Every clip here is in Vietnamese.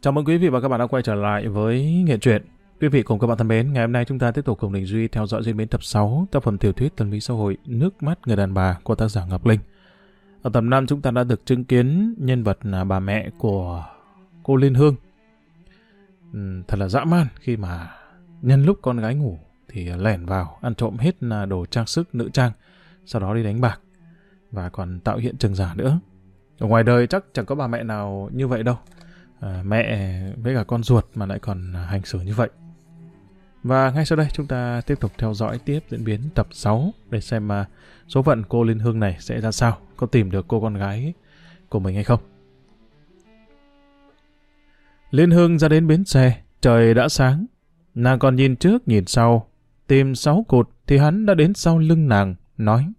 Chào mừng quý vị và các bạn đã quay trở lại với Nghệ truyện. Quý vị cùng các bạn thân mến, ngày hôm nay chúng ta tiếp tục cùng Đình Duy theo dõi diễn biến tập 6 tác phẩm tiểu thuyết tâm lý xã hội Nước mắt người đàn bà của tác giả Ngọc Linh. Ở tập 5 chúng ta đã được chứng kiến nhân vật là bà mẹ của cô Liên Hương. Ừ, thật là dã man khi mà nhân lúc con gái ngủ thì lẻn vào ăn trộm hết là đồ trang sức nữ trang, sau đó đi đánh bạc và còn tạo hiện trường giả nữa. Ở ngoài đời chắc chẳng có bà mẹ nào như vậy đâu. À, mẹ với cả con ruột mà lại còn à, hành xử như vậy. Và ngay sau đây chúng ta tiếp tục theo dõi tiếp diễn biến tập 6 để xem mà số phận cô Liên Hương này sẽ ra sao, có tìm được cô con gái của mình hay không. Liên Hương ra đến bến xe, trời đã sáng. Nàng còn nhìn trước nhìn sau, tìm sáu cột thì hắn đã đến sau lưng nàng, nói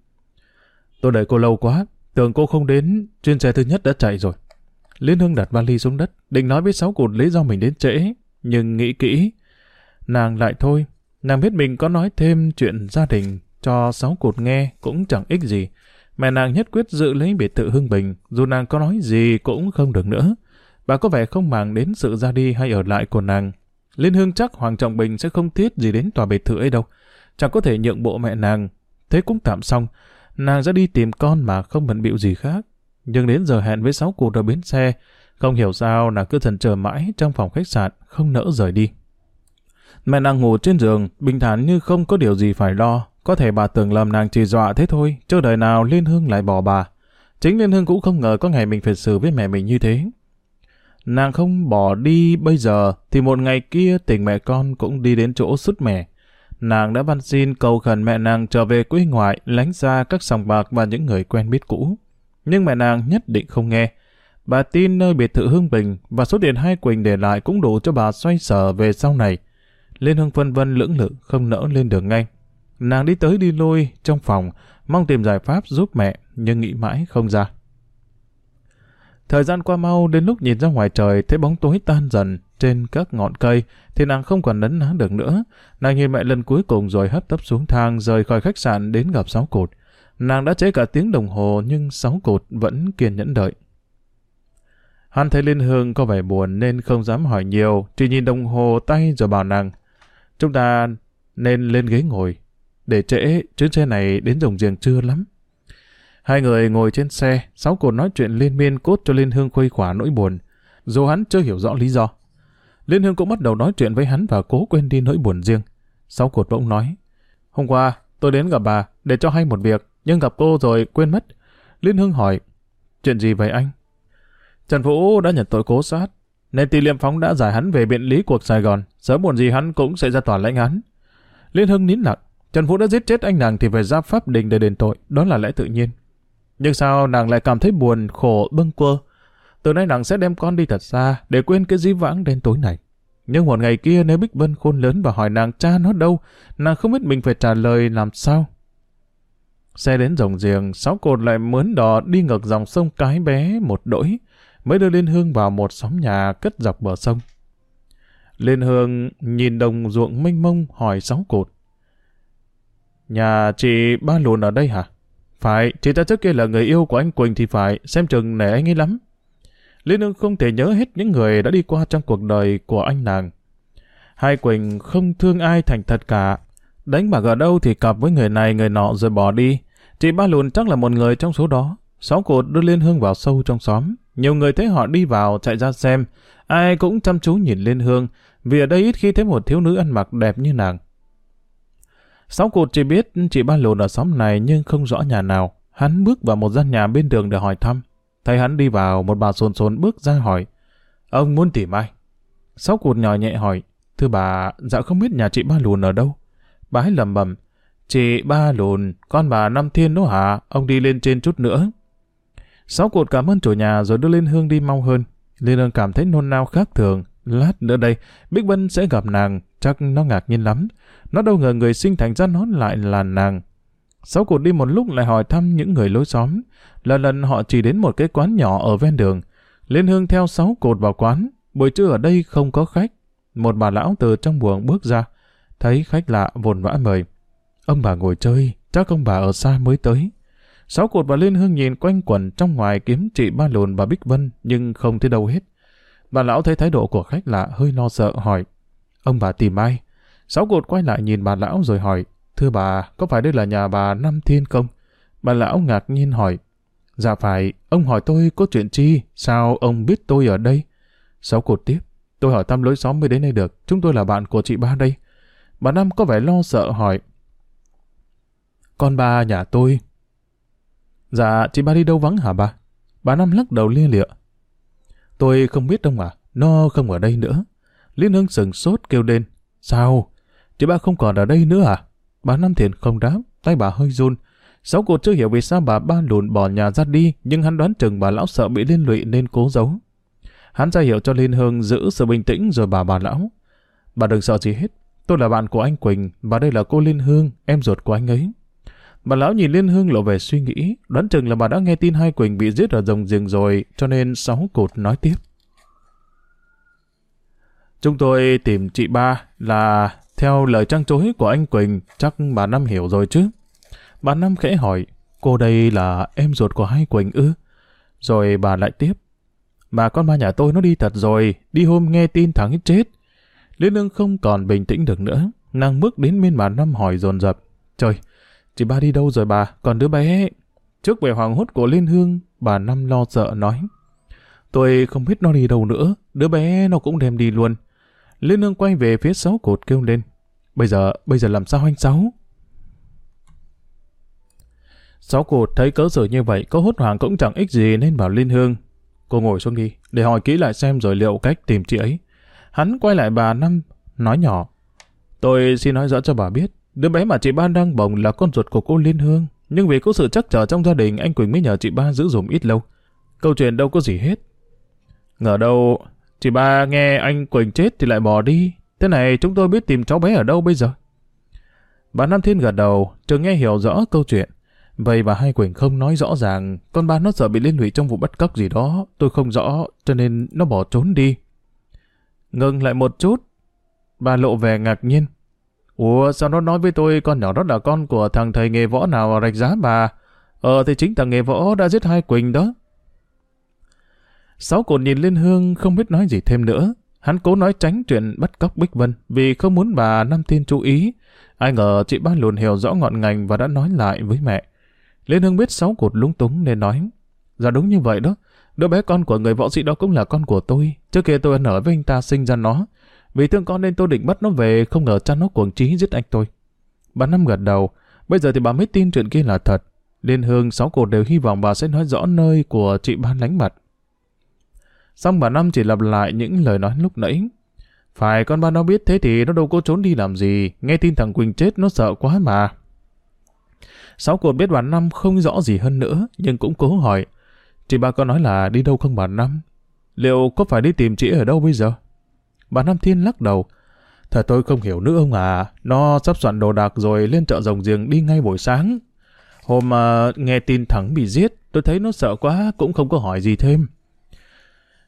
Tôi đợi cô lâu quá, tưởng cô không đến, chuyên xe thứ nhất đã chạy rồi. Liên Hương đặt vali xuống đất, định nói với sáu cụt lý do mình đến trễ, nhưng nghĩ kỹ. Nàng lại thôi, nàng biết mình có nói thêm chuyện gia đình cho sáu cụt nghe cũng chẳng ích gì. Mẹ nàng nhất quyết giữ lấy biệt thự Hưng Bình, dù nàng có nói gì cũng không được nữa. Bà có vẻ không màng đến sự ra đi hay ở lại của nàng. Liên Hương chắc Hoàng Trọng Bình sẽ không thiết gì đến tòa biệt thự ấy đâu. Chẳng có thể nhượng bộ mẹ nàng. Thế cũng tạm xong. Nàng ra đi tìm con mà không bận bịu gì khác nhưng đến giờ hẹn với sáu cụ ở bến xe, không hiểu sao nàng cứ thần chờ mãi trong phòng khách sạn, không nỡ rời đi. Mẹ nàng ngủ trên giường, bình thản như không có điều gì phải lo. Có thể bà tưởng lầm nàng chỉ dọa thế thôi, chưa đời nào Liên Hương lại bỏ bà. Chính Liên Hương cũng không ngờ có ngày mình phải xử với mẹ mình như thế. Nàng không bỏ đi bây giờ, thì một ngày kia tình mẹ con cũng đi đến chỗ sứt mẻ. Nàng đã văn xin cầu khẩn mẹ nàng trở về quê ngoại, lánh xa các sòng bạc và những người quen biết cũ nhưng mẹ nàng nhất định không nghe. Bà tin nơi biệt thự Hương Bình và số tiền hai Quỳnh để lại cũng đủ cho bà xoay sở về sau này. Liên Hương phân vân lưỡng lự không nỡ lên đường ngay. Nàng đi tới đi lui trong phòng, mong tìm giải pháp giúp mẹ, nhưng nghĩ mãi không ra. Thời gian qua mau đến lúc nhìn ra ngoài trời thấy bóng tối tan dần trên các ngọn cây thì nàng không còn nấn ná được nữa. Nàng nhìn mẹ lần cuối cùng rồi hấp tấp xuống thang rời khỏi khách sạn đến gặp sáu cột. Nàng đã chế cả tiếng đồng hồ nhưng sáu cột vẫn kiên nhẫn đợi. Hắn thấy Liên Hương có vẻ buồn nên không dám hỏi nhiều, chỉ nhìn đồng hồ tay rồi bảo nàng. Chúng ta nên lên ghế ngồi, để trễ chuyến xe này đến dòng giềng trưa lắm. Hai người ngồi trên xe, sáu cột nói chuyện liên miên cốt cho Liên Hương khuây khỏa nỗi buồn, dù hắn chưa hiểu rõ lý do. Liên Hương cũng bắt đầu nói chuyện với hắn và cố quên đi nỗi buồn riêng. Sáu cột bỗng nói, hôm qua tôi đến gặp bà để cho hay một việc, nhưng gặp cô rồi quên mất. Liên Hương hỏi, chuyện gì vậy anh? Trần Vũ đã nhận tội cố sát, nên tỷ liêm phóng đã giải hắn về biện lý cuộc Sài Gòn, sớm muộn gì hắn cũng sẽ ra tòa lãnh án. Liên Hưng nín lặng, Trần Vũ đã giết chết anh nàng thì phải ra pháp đình để đền tội, đó là lẽ tự nhiên. Nhưng sao nàng lại cảm thấy buồn, khổ, bâng quơ? Từ nay nàng sẽ đem con đi thật xa để quên cái dĩ vãng đến tối này. Nhưng một ngày kia nếu Bích Vân khôn lớn và hỏi nàng cha nó đâu, nàng không biết mình phải trả lời làm sao. Xe đến rồng giềng, sáu cột lại mướn đò đi ngược dòng sông cái bé một đỗi, mới đưa Liên Hương vào một xóm nhà cất dọc bờ sông. Liên Hương nhìn đồng ruộng mênh mông hỏi sáu cột. Nhà chị ba lùn ở đây hả? Phải, chị ta trước kia là người yêu của anh Quỳnh thì phải, xem chừng nể anh ấy lắm. Liên Hương không thể nhớ hết những người đã đi qua trong cuộc đời của anh nàng. Hai Quỳnh không thương ai thành thật cả. Đánh bạc ở đâu thì cặp với người này người nọ rồi bỏ đi. Chị ba lùn chắc là một người trong số đó. Sáu cột đưa Liên Hương vào sâu trong xóm. Nhiều người thấy họ đi vào chạy ra xem. Ai cũng chăm chú nhìn Liên Hương, vì ở đây ít khi thấy một thiếu nữ ăn mặc đẹp như nàng. Sáu cột chỉ biết chị ba lùn ở xóm này nhưng không rõ nhà nào. Hắn bước vào một gian nhà bên đường để hỏi thăm. Thấy hắn đi vào, một bà sồn sồn bước ra hỏi. Ông muốn tìm ai? Sáu cột nhỏ nhẹ hỏi. Thưa bà, dạ không biết nhà chị ba lùn ở đâu. Bà ấy lầm bầm. Chị ba lùn, con bà Năm Thiên đó hả? Ông đi lên trên chút nữa. Sáu cột cảm ơn chủ nhà rồi đưa lên hương đi mau hơn. Liên Hương cảm thấy nôn nao khác thường. Lát nữa đây, Bích Vân sẽ gặp nàng, chắc nó ngạc nhiên lắm. Nó đâu ngờ người sinh thành ra nó lại là nàng. Sáu cột đi một lúc lại hỏi thăm những người lối xóm. Lần lần họ chỉ đến một cái quán nhỏ ở ven đường. Liên Hương theo sáu cột vào quán. Buổi trưa ở đây không có khách. Một bà lão từ trong buồng bước ra. Thấy khách lạ vồn vã mời. Ông bà ngồi chơi, chắc ông bà ở xa mới tới. Sáu cột và Liên Hương nhìn quanh quẩn trong ngoài kiếm chị ba lồn bà Bích Vân, nhưng không thấy đâu hết. Bà lão thấy thái độ của khách lạ hơi lo sợ hỏi. Ông bà tìm ai? Sáu cột quay lại nhìn bà lão rồi hỏi. Thưa bà, có phải đây là nhà bà Năm Thiên không? Bà lão ngạc nhiên hỏi. Dạ phải, ông hỏi tôi có chuyện chi? Sao ông biết tôi ở đây? Sáu cột tiếp. Tôi hỏi thăm lối xóm mới đến đây được. Chúng tôi là bạn của chị ba đây. Bà Năm có vẻ lo sợ hỏi. Con ba nhà tôi. Dạ, chị ba đi đâu vắng hả bà? Bà Năm lắc đầu lia lịa. Tôi không biết đâu à, nó không ở đây nữa. Liên Hương sừng sốt kêu lên. Sao? Chị ba không còn ở đây nữa à? Bà Năm Thiền không đáp, tay bà hơi run. Sáu cột chưa hiểu vì sao bà ba lùn bỏ nhà ra đi, nhưng hắn đoán chừng bà lão sợ bị liên lụy nên cố giấu. Hắn ra hiệu cho Liên Hương giữ sự bình tĩnh rồi bà bà lão. Bà đừng sợ gì hết, tôi là bạn của anh Quỳnh và đây là cô Liên Hương, em ruột của anh ấy. Bà lão nhìn Liên Hương lộ về suy nghĩ, đoán chừng là bà đã nghe tin hai Quỳnh bị giết ở rồng giềng rồi, cho nên sáu cột nói tiếp. Chúng tôi tìm chị ba là theo lời trăng chối của anh Quỳnh, chắc bà Năm hiểu rồi chứ. Bà Năm khẽ hỏi, cô đây là em ruột của hai Quỳnh ư? Rồi bà lại tiếp, mà con ma nhà tôi nó đi thật rồi, đi hôm nghe tin thằng ấy chết. Liên Lương không còn bình tĩnh được nữa, nàng bước đến bên bà Năm hỏi dồn dập. Trời, chị ba đi đâu rồi bà, còn đứa bé... Trước về hoàng hốt của Liên Hương, bà Năm lo sợ nói. Tôi không biết nó đi đâu nữa, đứa bé nó cũng đem đi luôn. Liên Hương quay về phía sáu cột kêu lên. Bây giờ, bây giờ làm sao anh Sáu? Sáu cột thấy cớ sở như vậy, có hốt hoảng cũng chẳng ích gì nên bảo Liên Hương. Cô ngồi xuống đi, để hỏi kỹ lại xem rồi liệu cách tìm chị ấy. Hắn quay lại bà Năm, nói nhỏ. Tôi xin nói rõ cho bà biết, đứa bé mà chị ba đang bồng là con ruột của cô Liên Hương. Nhưng vì có sự chắc trở trong gia đình, anh Quỳnh mới nhờ chị ba giữ dùm ít lâu. Câu chuyện đâu có gì hết. Ngờ đâu, chị ba nghe anh Quỳnh chết thì lại bỏ đi. Thế này chúng tôi biết tìm cháu bé ở đâu bây giờ? Bà Nam Thiên gật đầu, trường nghe hiểu rõ câu chuyện. Vậy bà Hai Quỳnh không nói rõ ràng, con ba nó sợ bị liên lụy trong vụ bắt cóc gì đó, tôi không rõ, cho nên nó bỏ trốn đi. Ngừng lại một chút, bà lộ vẻ ngạc nhiên. Ủa, sao nó nói với tôi con nhỏ đó là con của thằng thầy nghề võ nào rạch giá bà? Ờ thì chính thằng nghề võ đã giết hai Quỳnh đó. Sáu cột nhìn lên Hương, không biết nói gì thêm nữa. Hắn cố nói tránh chuyện bắt cóc Bích Vân vì không muốn bà Nam tiên chú ý. Ai ngờ chị ba lùn hiểu rõ ngọn ngành và đã nói lại với mẹ. Liên Hương biết sáu cột lúng túng nên nói. Dạ đúng như vậy đó. Đứa bé con của người võ sĩ đó cũng là con của tôi. Trước kia tôi ăn ở với anh ta sinh ra nó. Vì thương con nên tôi định bắt nó về, không ngờ cha nó cuồng trí giết anh tôi. Bà Năm gật đầu. Bây giờ thì bà mới tin chuyện kia là thật. Liên Hương sáu cột đều hy vọng bà sẽ nói rõ nơi của chị ba lánh mặt. Xong bà Năm chỉ lặp lại những lời nói lúc nãy. Phải con ba nó biết thế thì nó đâu có trốn đi làm gì. Nghe tin thằng Quỳnh chết nó sợ quá mà. Sáu cột biết bà Năm không rõ gì hơn nữa, nhưng cũng cố hỏi. Chị ba có nói là đi đâu không bà Năm? Liệu có phải đi tìm chị ở đâu bây giờ? Bà Nam Thiên lắc đầu. Thật tôi không hiểu nữa ông à. Nó sắp soạn đồ đạc rồi lên chợ rồng giềng đi ngay buổi sáng. Hôm uh, nghe tin thắng bị giết, tôi thấy nó sợ quá, cũng không có hỏi gì thêm.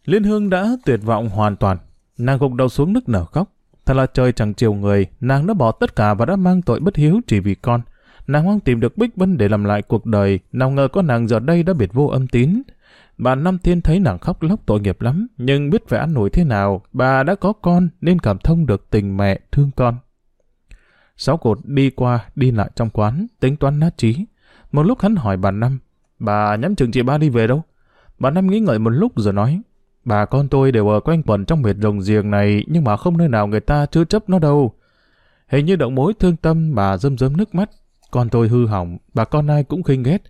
Liên Hương đã tuyệt vọng hoàn toàn. Nàng gục đầu xuống nức nở khóc. Thật là trời chẳng chiều người, nàng đã bỏ tất cả và đã mang tội bất hiếu chỉ vì con. Nàng hoang tìm được Bích Vân để làm lại cuộc đời, nào ngờ có nàng giờ đây đã biệt vô âm tín. Bà Năm Thiên thấy nàng khóc lóc tội nghiệp lắm, nhưng biết phải ăn nổi thế nào, bà đã có con nên cảm thông được tình mẹ thương con. Sáu cột đi qua, đi lại trong quán, tính toán nát trí. Một lúc hắn hỏi bà Năm, bà nhắm chừng chị ba đi về đâu? Bà Năm nghĩ ngợi một lúc rồi nói, bà con tôi đều ở quanh quẩn trong miệt rồng giềng này, nhưng mà không nơi nào người ta chưa chấp nó đâu. Hình như động mối thương tâm bà rơm rơm nước mắt, con tôi hư hỏng, bà con ai cũng khinh ghét.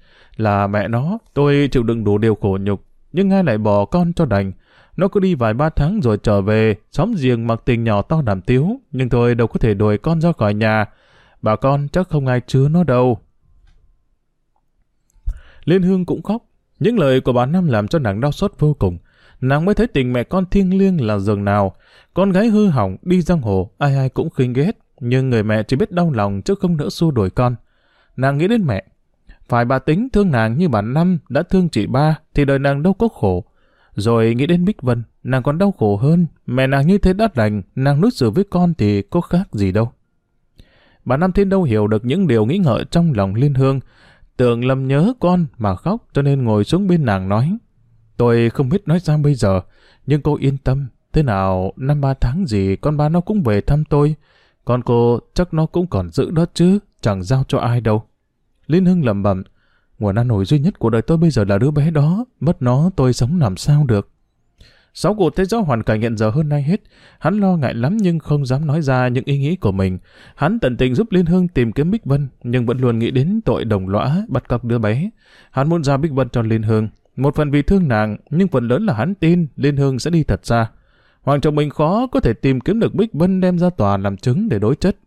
Là mẹ nó, tôi chịu đựng đủ điều khổ nhục, nhưng ai lại bỏ con cho đành. Nó cứ đi vài ba tháng rồi trở về, xóm giềng mặc tình nhỏ to đảm tiếu, nhưng tôi đâu có thể đuổi con ra khỏi nhà. Bà con chắc không ai chứa nó đâu. Liên Hương cũng khóc. Những lời của bà Năm làm cho nàng đau xót vô cùng. Nàng mới thấy tình mẹ con thiêng liêng là giường nào. Con gái hư hỏng, đi giang hồ, ai ai cũng khinh ghét. Nhưng người mẹ chỉ biết đau lòng chứ không nỡ xua đuổi con. Nàng nghĩ đến mẹ. Phải bà tính thương nàng như bà Năm đã thương chị ba thì đời nàng đâu có khổ. Rồi nghĩ đến Bích Vân, nàng còn đau khổ hơn. Mẹ nàng như thế đã đành, nàng đối xử với con thì có khác gì đâu. Bà Năm Thiên đâu hiểu được những điều nghĩ ngợi trong lòng Liên Hương. Tưởng lầm nhớ con mà khóc cho nên ngồi xuống bên nàng nói. Tôi không biết nói sao bây giờ, nhưng cô yên tâm. Thế nào, năm ba tháng gì con ba nó cũng về thăm tôi. Con cô chắc nó cũng còn giữ đó chứ, chẳng giao cho ai đâu. Liên Hưng lẩm bẩm, nguồn an nổi duy nhất của đời tôi bây giờ là đứa bé đó, mất nó tôi sống làm sao được. Sáu cụ thấy rõ hoàn cảnh hiện giờ hơn nay hết. Hắn lo ngại lắm nhưng không dám nói ra những ý nghĩ của mình. Hắn tận tình giúp Liên Hương tìm kiếm Bích Vân, nhưng vẫn luôn nghĩ đến tội đồng lõa bắt cóc đứa bé. Hắn muốn ra Bích Vân cho Liên Hương. Một phần vì thương nàng, nhưng phần lớn là hắn tin Liên Hương sẽ đi thật xa. Hoàng chồng mình khó có thể tìm kiếm được Bích Vân đem ra tòa làm chứng để đối chất.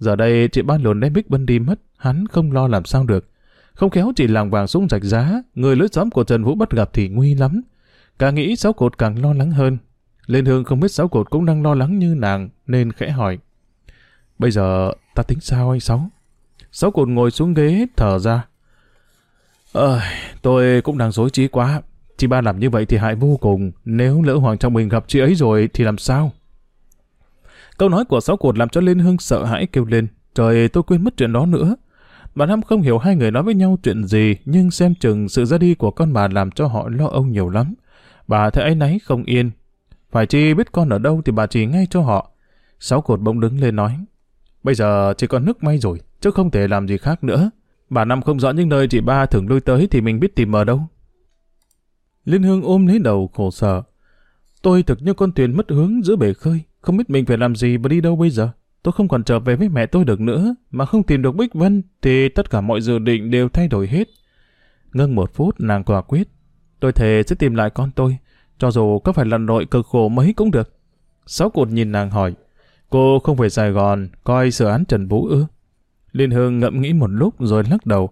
Giờ đây chị ba lồn đem Bích Vân đi mất, hắn không lo làm sao được. Không khéo chỉ làng vàng xuống rạch giá, người lưới xóm của Trần Vũ bắt gặp thì nguy lắm. Càng nghĩ sáu cột càng lo lắng hơn. liên Hương không biết sáu cột cũng đang lo lắng như nàng, nên khẽ hỏi. Bây giờ ta tính sao anh Sáu? Sáu cột ngồi xuống ghế, thở ra. Ơi, tôi cũng đang dối trí quá. Chị ba làm như vậy thì hại vô cùng. Nếu lỡ Hoàng trong mình gặp chị ấy rồi thì làm sao? Câu nói của sáu cột làm cho Liên Hương sợ hãi kêu lên. Trời, tôi quên mất chuyện đó nữa. Bà Năm không hiểu hai người nói với nhau chuyện gì, nhưng xem chừng sự ra đi của con bà làm cho họ lo âu nhiều lắm. Bà thấy ấy nấy không yên. Phải chi biết con ở đâu thì bà chỉ ngay cho họ. Sáu cột bỗng đứng lên nói. Bây giờ chỉ còn nước may rồi, chứ không thể làm gì khác nữa. Bà Năm không rõ những nơi chị ba thường lui tới thì mình biết tìm ở đâu. Liên Hương ôm lấy đầu khổ sở. Tôi thực như con thuyền mất hướng giữa bể khơi, không biết mình phải làm gì và đi đâu bây giờ. Tôi không còn trở về với mẹ tôi được nữa, mà không tìm được Bích Vân thì tất cả mọi dự định đều thay đổi hết. Ngưng một phút nàng quả quyết. Tôi thề sẽ tìm lại con tôi, cho dù có phải lần nội cực khổ mấy cũng được. Sáu cột nhìn nàng hỏi, cô không về Sài Gòn coi sự án Trần Vũ ư? Liên Hương ngậm nghĩ một lúc rồi lắc đầu.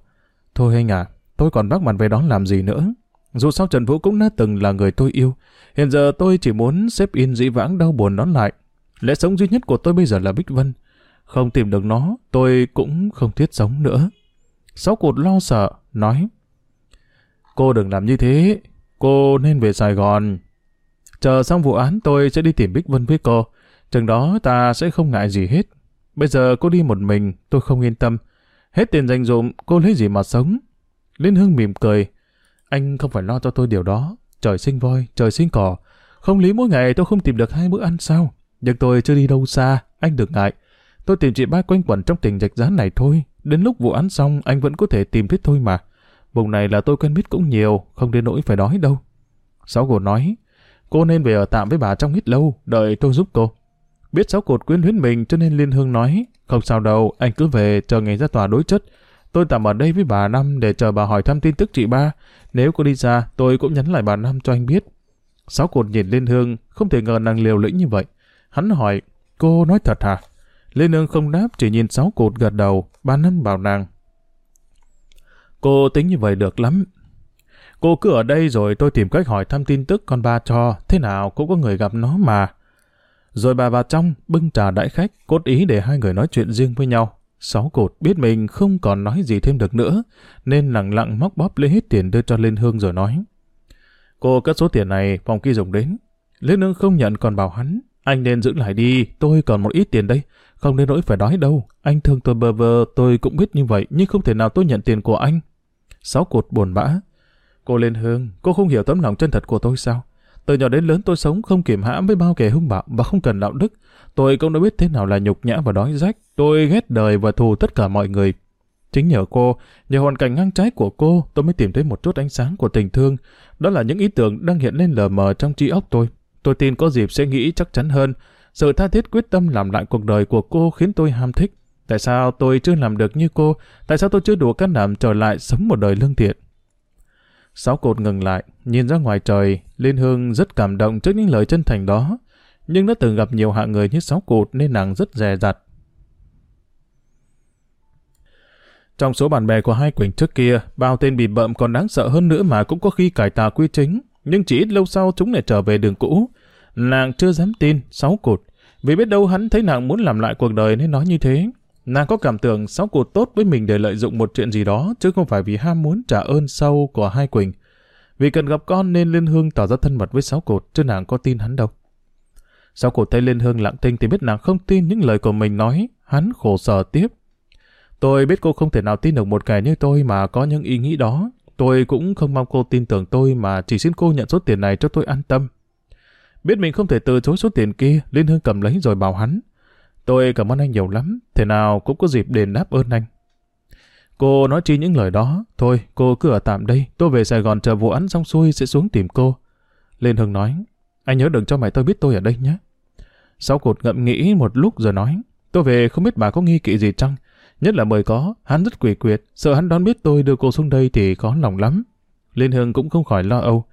Thôi anh à, tôi còn bác mặt về đó làm gì nữa. Dù sao Trần Vũ cũng đã từng là người tôi yêu. Hiện giờ tôi chỉ muốn xếp yên dĩ vãng đau buồn nó lại. Lẽ sống duy nhất của tôi bây giờ là Bích Vân. Không tìm được nó, tôi cũng không thiết sống nữa. Sáu cột lo sợ, nói. Cô đừng làm như thế, cô nên về Sài Gòn. Chờ xong vụ án tôi sẽ đi tìm Bích Vân với cô. Chừng đó ta sẽ không ngại gì hết. Bây giờ cô đi một mình, tôi không yên tâm. Hết tiền dành dụm, cô lấy gì mà sống? Liên Hương mỉm cười. Anh không phải lo cho tôi điều đó. Trời sinh voi, trời sinh cỏ. Không lý mỗi ngày tôi không tìm được hai bữa ăn sao? Nhưng tôi chưa đi đâu xa, anh đừng ngại. Tôi tìm chị ba quanh quẩn trong tình rạch giá này thôi. Đến lúc vụ án xong, anh vẫn có thể tìm thấy thôi mà. Vùng này là tôi quen biết cũng nhiều, không đến nỗi phải đói đâu. Sáu cột nói, cô nên về ở tạm với bà trong ít lâu, đợi tôi giúp cô. Biết sáu cột quyến luyến mình cho nên Liên Hương nói, không sao đâu, anh cứ về chờ ngày ra tòa đối chất. Tôi tạm ở đây với bà Năm để chờ bà hỏi thăm tin tức chị ba. Nếu cô đi ra, tôi cũng nhắn lại bà Năm cho anh biết. Sáu cột nhìn Liên Hương, không thể ngờ nàng liều lĩnh như vậy. Hắn hỏi, cô nói thật hả? Liên Hương không đáp, chỉ nhìn sáu cột gật đầu, bà Năm bảo nàng. Cô tính như vậy được lắm. Cô cứ ở đây rồi tôi tìm cách hỏi thăm tin tức con ba cho, thế nào cũng có người gặp nó mà. Rồi bà vào trong, bưng trà đãi khách, cốt ý để hai người nói chuyện riêng với nhau. Sáu cột biết mình không còn nói gì thêm được nữa, nên lặng lặng móc bóp lấy hết tiền đưa cho Liên Hương rồi nói. Cô cất số tiền này phòng kia dùng đến. Liên Hương không nhận còn bảo hắn, anh nên giữ lại đi, tôi còn một ít tiền đây. Không đến nỗi phải đói đâu, anh thương tôi bơ vơ, tôi cũng biết như vậy, nhưng không thể nào tôi nhận tiền của anh. Sáu cột buồn bã. Cô Liên Hương, cô không hiểu tấm lòng chân thật của tôi sao? Từ nhỏ đến lớn tôi sống không kiểm hãm với bao kẻ hung bạo và không cần đạo đức. Tôi cũng đã biết thế nào là nhục nhã và đói rách. Tôi ghét đời và thù tất cả mọi người. Chính nhờ cô, nhờ hoàn cảnh ngang trái của cô, tôi mới tìm thấy một chút ánh sáng của tình thương. Đó là những ý tưởng đang hiện lên lờ mờ trong trí óc tôi. Tôi tin có dịp sẽ nghĩ chắc chắn hơn. Sự tha thiết quyết tâm làm lại cuộc đời của cô khiến tôi ham thích. Tại sao tôi chưa làm được như cô? Tại sao tôi chưa đủ can đảm trở lại sống một đời lương thiện? Sáu cột ngừng lại, nhìn ra ngoài trời, Liên Hương rất cảm động trước những lời chân thành đó. Nhưng đã từng gặp nhiều hạng người như sáu cột nên nàng rất dè dặt. Trong số bạn bè của hai Quỳnh trước kia, bao tên bị bợm còn đáng sợ hơn nữa mà cũng có khi cải tà quy chính. Nhưng chỉ ít lâu sau chúng lại trở về đường cũ. Nàng chưa dám tin, sáu cột. Vì biết đâu hắn thấy nàng muốn làm lại cuộc đời nên nói như thế. Nàng có cảm tưởng sáu cột tốt với mình để lợi dụng một chuyện gì đó, chứ không phải vì ham muốn trả ơn sâu của hai Quỳnh. Vì cần gặp con nên Liên Hương tỏ ra thân mật với sáu cột, chứ nàng có tin hắn đâu sau cổ tay Liên Hương lặng tinh thì biết nàng không tin những lời của mình nói, hắn khổ sở tiếp. Tôi biết cô không thể nào tin được một kẻ như tôi mà có những ý nghĩ đó. Tôi cũng không mong cô tin tưởng tôi mà chỉ xin cô nhận số tiền này cho tôi an tâm. Biết mình không thể từ chối số tiền kia, Liên Hương cầm lấy rồi bảo hắn. Tôi cảm ơn anh nhiều lắm, thế nào cũng có dịp đền đáp ơn anh. Cô nói chi những lời đó, thôi cô cứ ở tạm đây, tôi về Sài Gòn chờ vụ án xong xuôi sẽ xuống tìm cô. Liên Hương nói, anh nhớ đừng cho mẹ tôi biết tôi ở đây nhé. Sáu cột ngậm nghĩ một lúc rồi nói, tôi về không biết bà có nghi kỵ gì chăng, nhất là mời có, hắn rất quỷ quyệt, sợ hắn đoán biết tôi đưa cô xuống đây thì có lòng lắm. Liên Hương cũng không khỏi lo âu,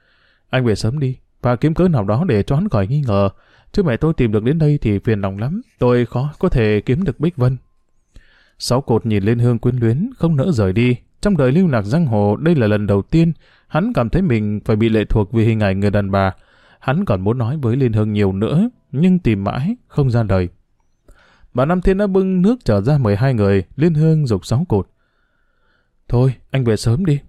anh về sớm đi, và kiếm cớ nào đó để cho hắn khỏi nghi ngờ, chứ mẹ tôi tìm được đến đây thì phiền lòng lắm, tôi khó có thể kiếm được Bích Vân. Sáu cột nhìn liên hương quyến luyến, không nỡ rời đi. Trong đời lưu lạc giang hồ, đây là lần đầu tiên hắn cảm thấy mình phải bị lệ thuộc vì hình ảnh người đàn bà. Hắn còn muốn nói với Liên Hương nhiều nữa, nhưng tìm mãi, không ra lời. Bà Năm Thiên đã bưng nước trở ra mời hai người, Liên Hương dục sáu cột. Thôi, anh về sớm đi.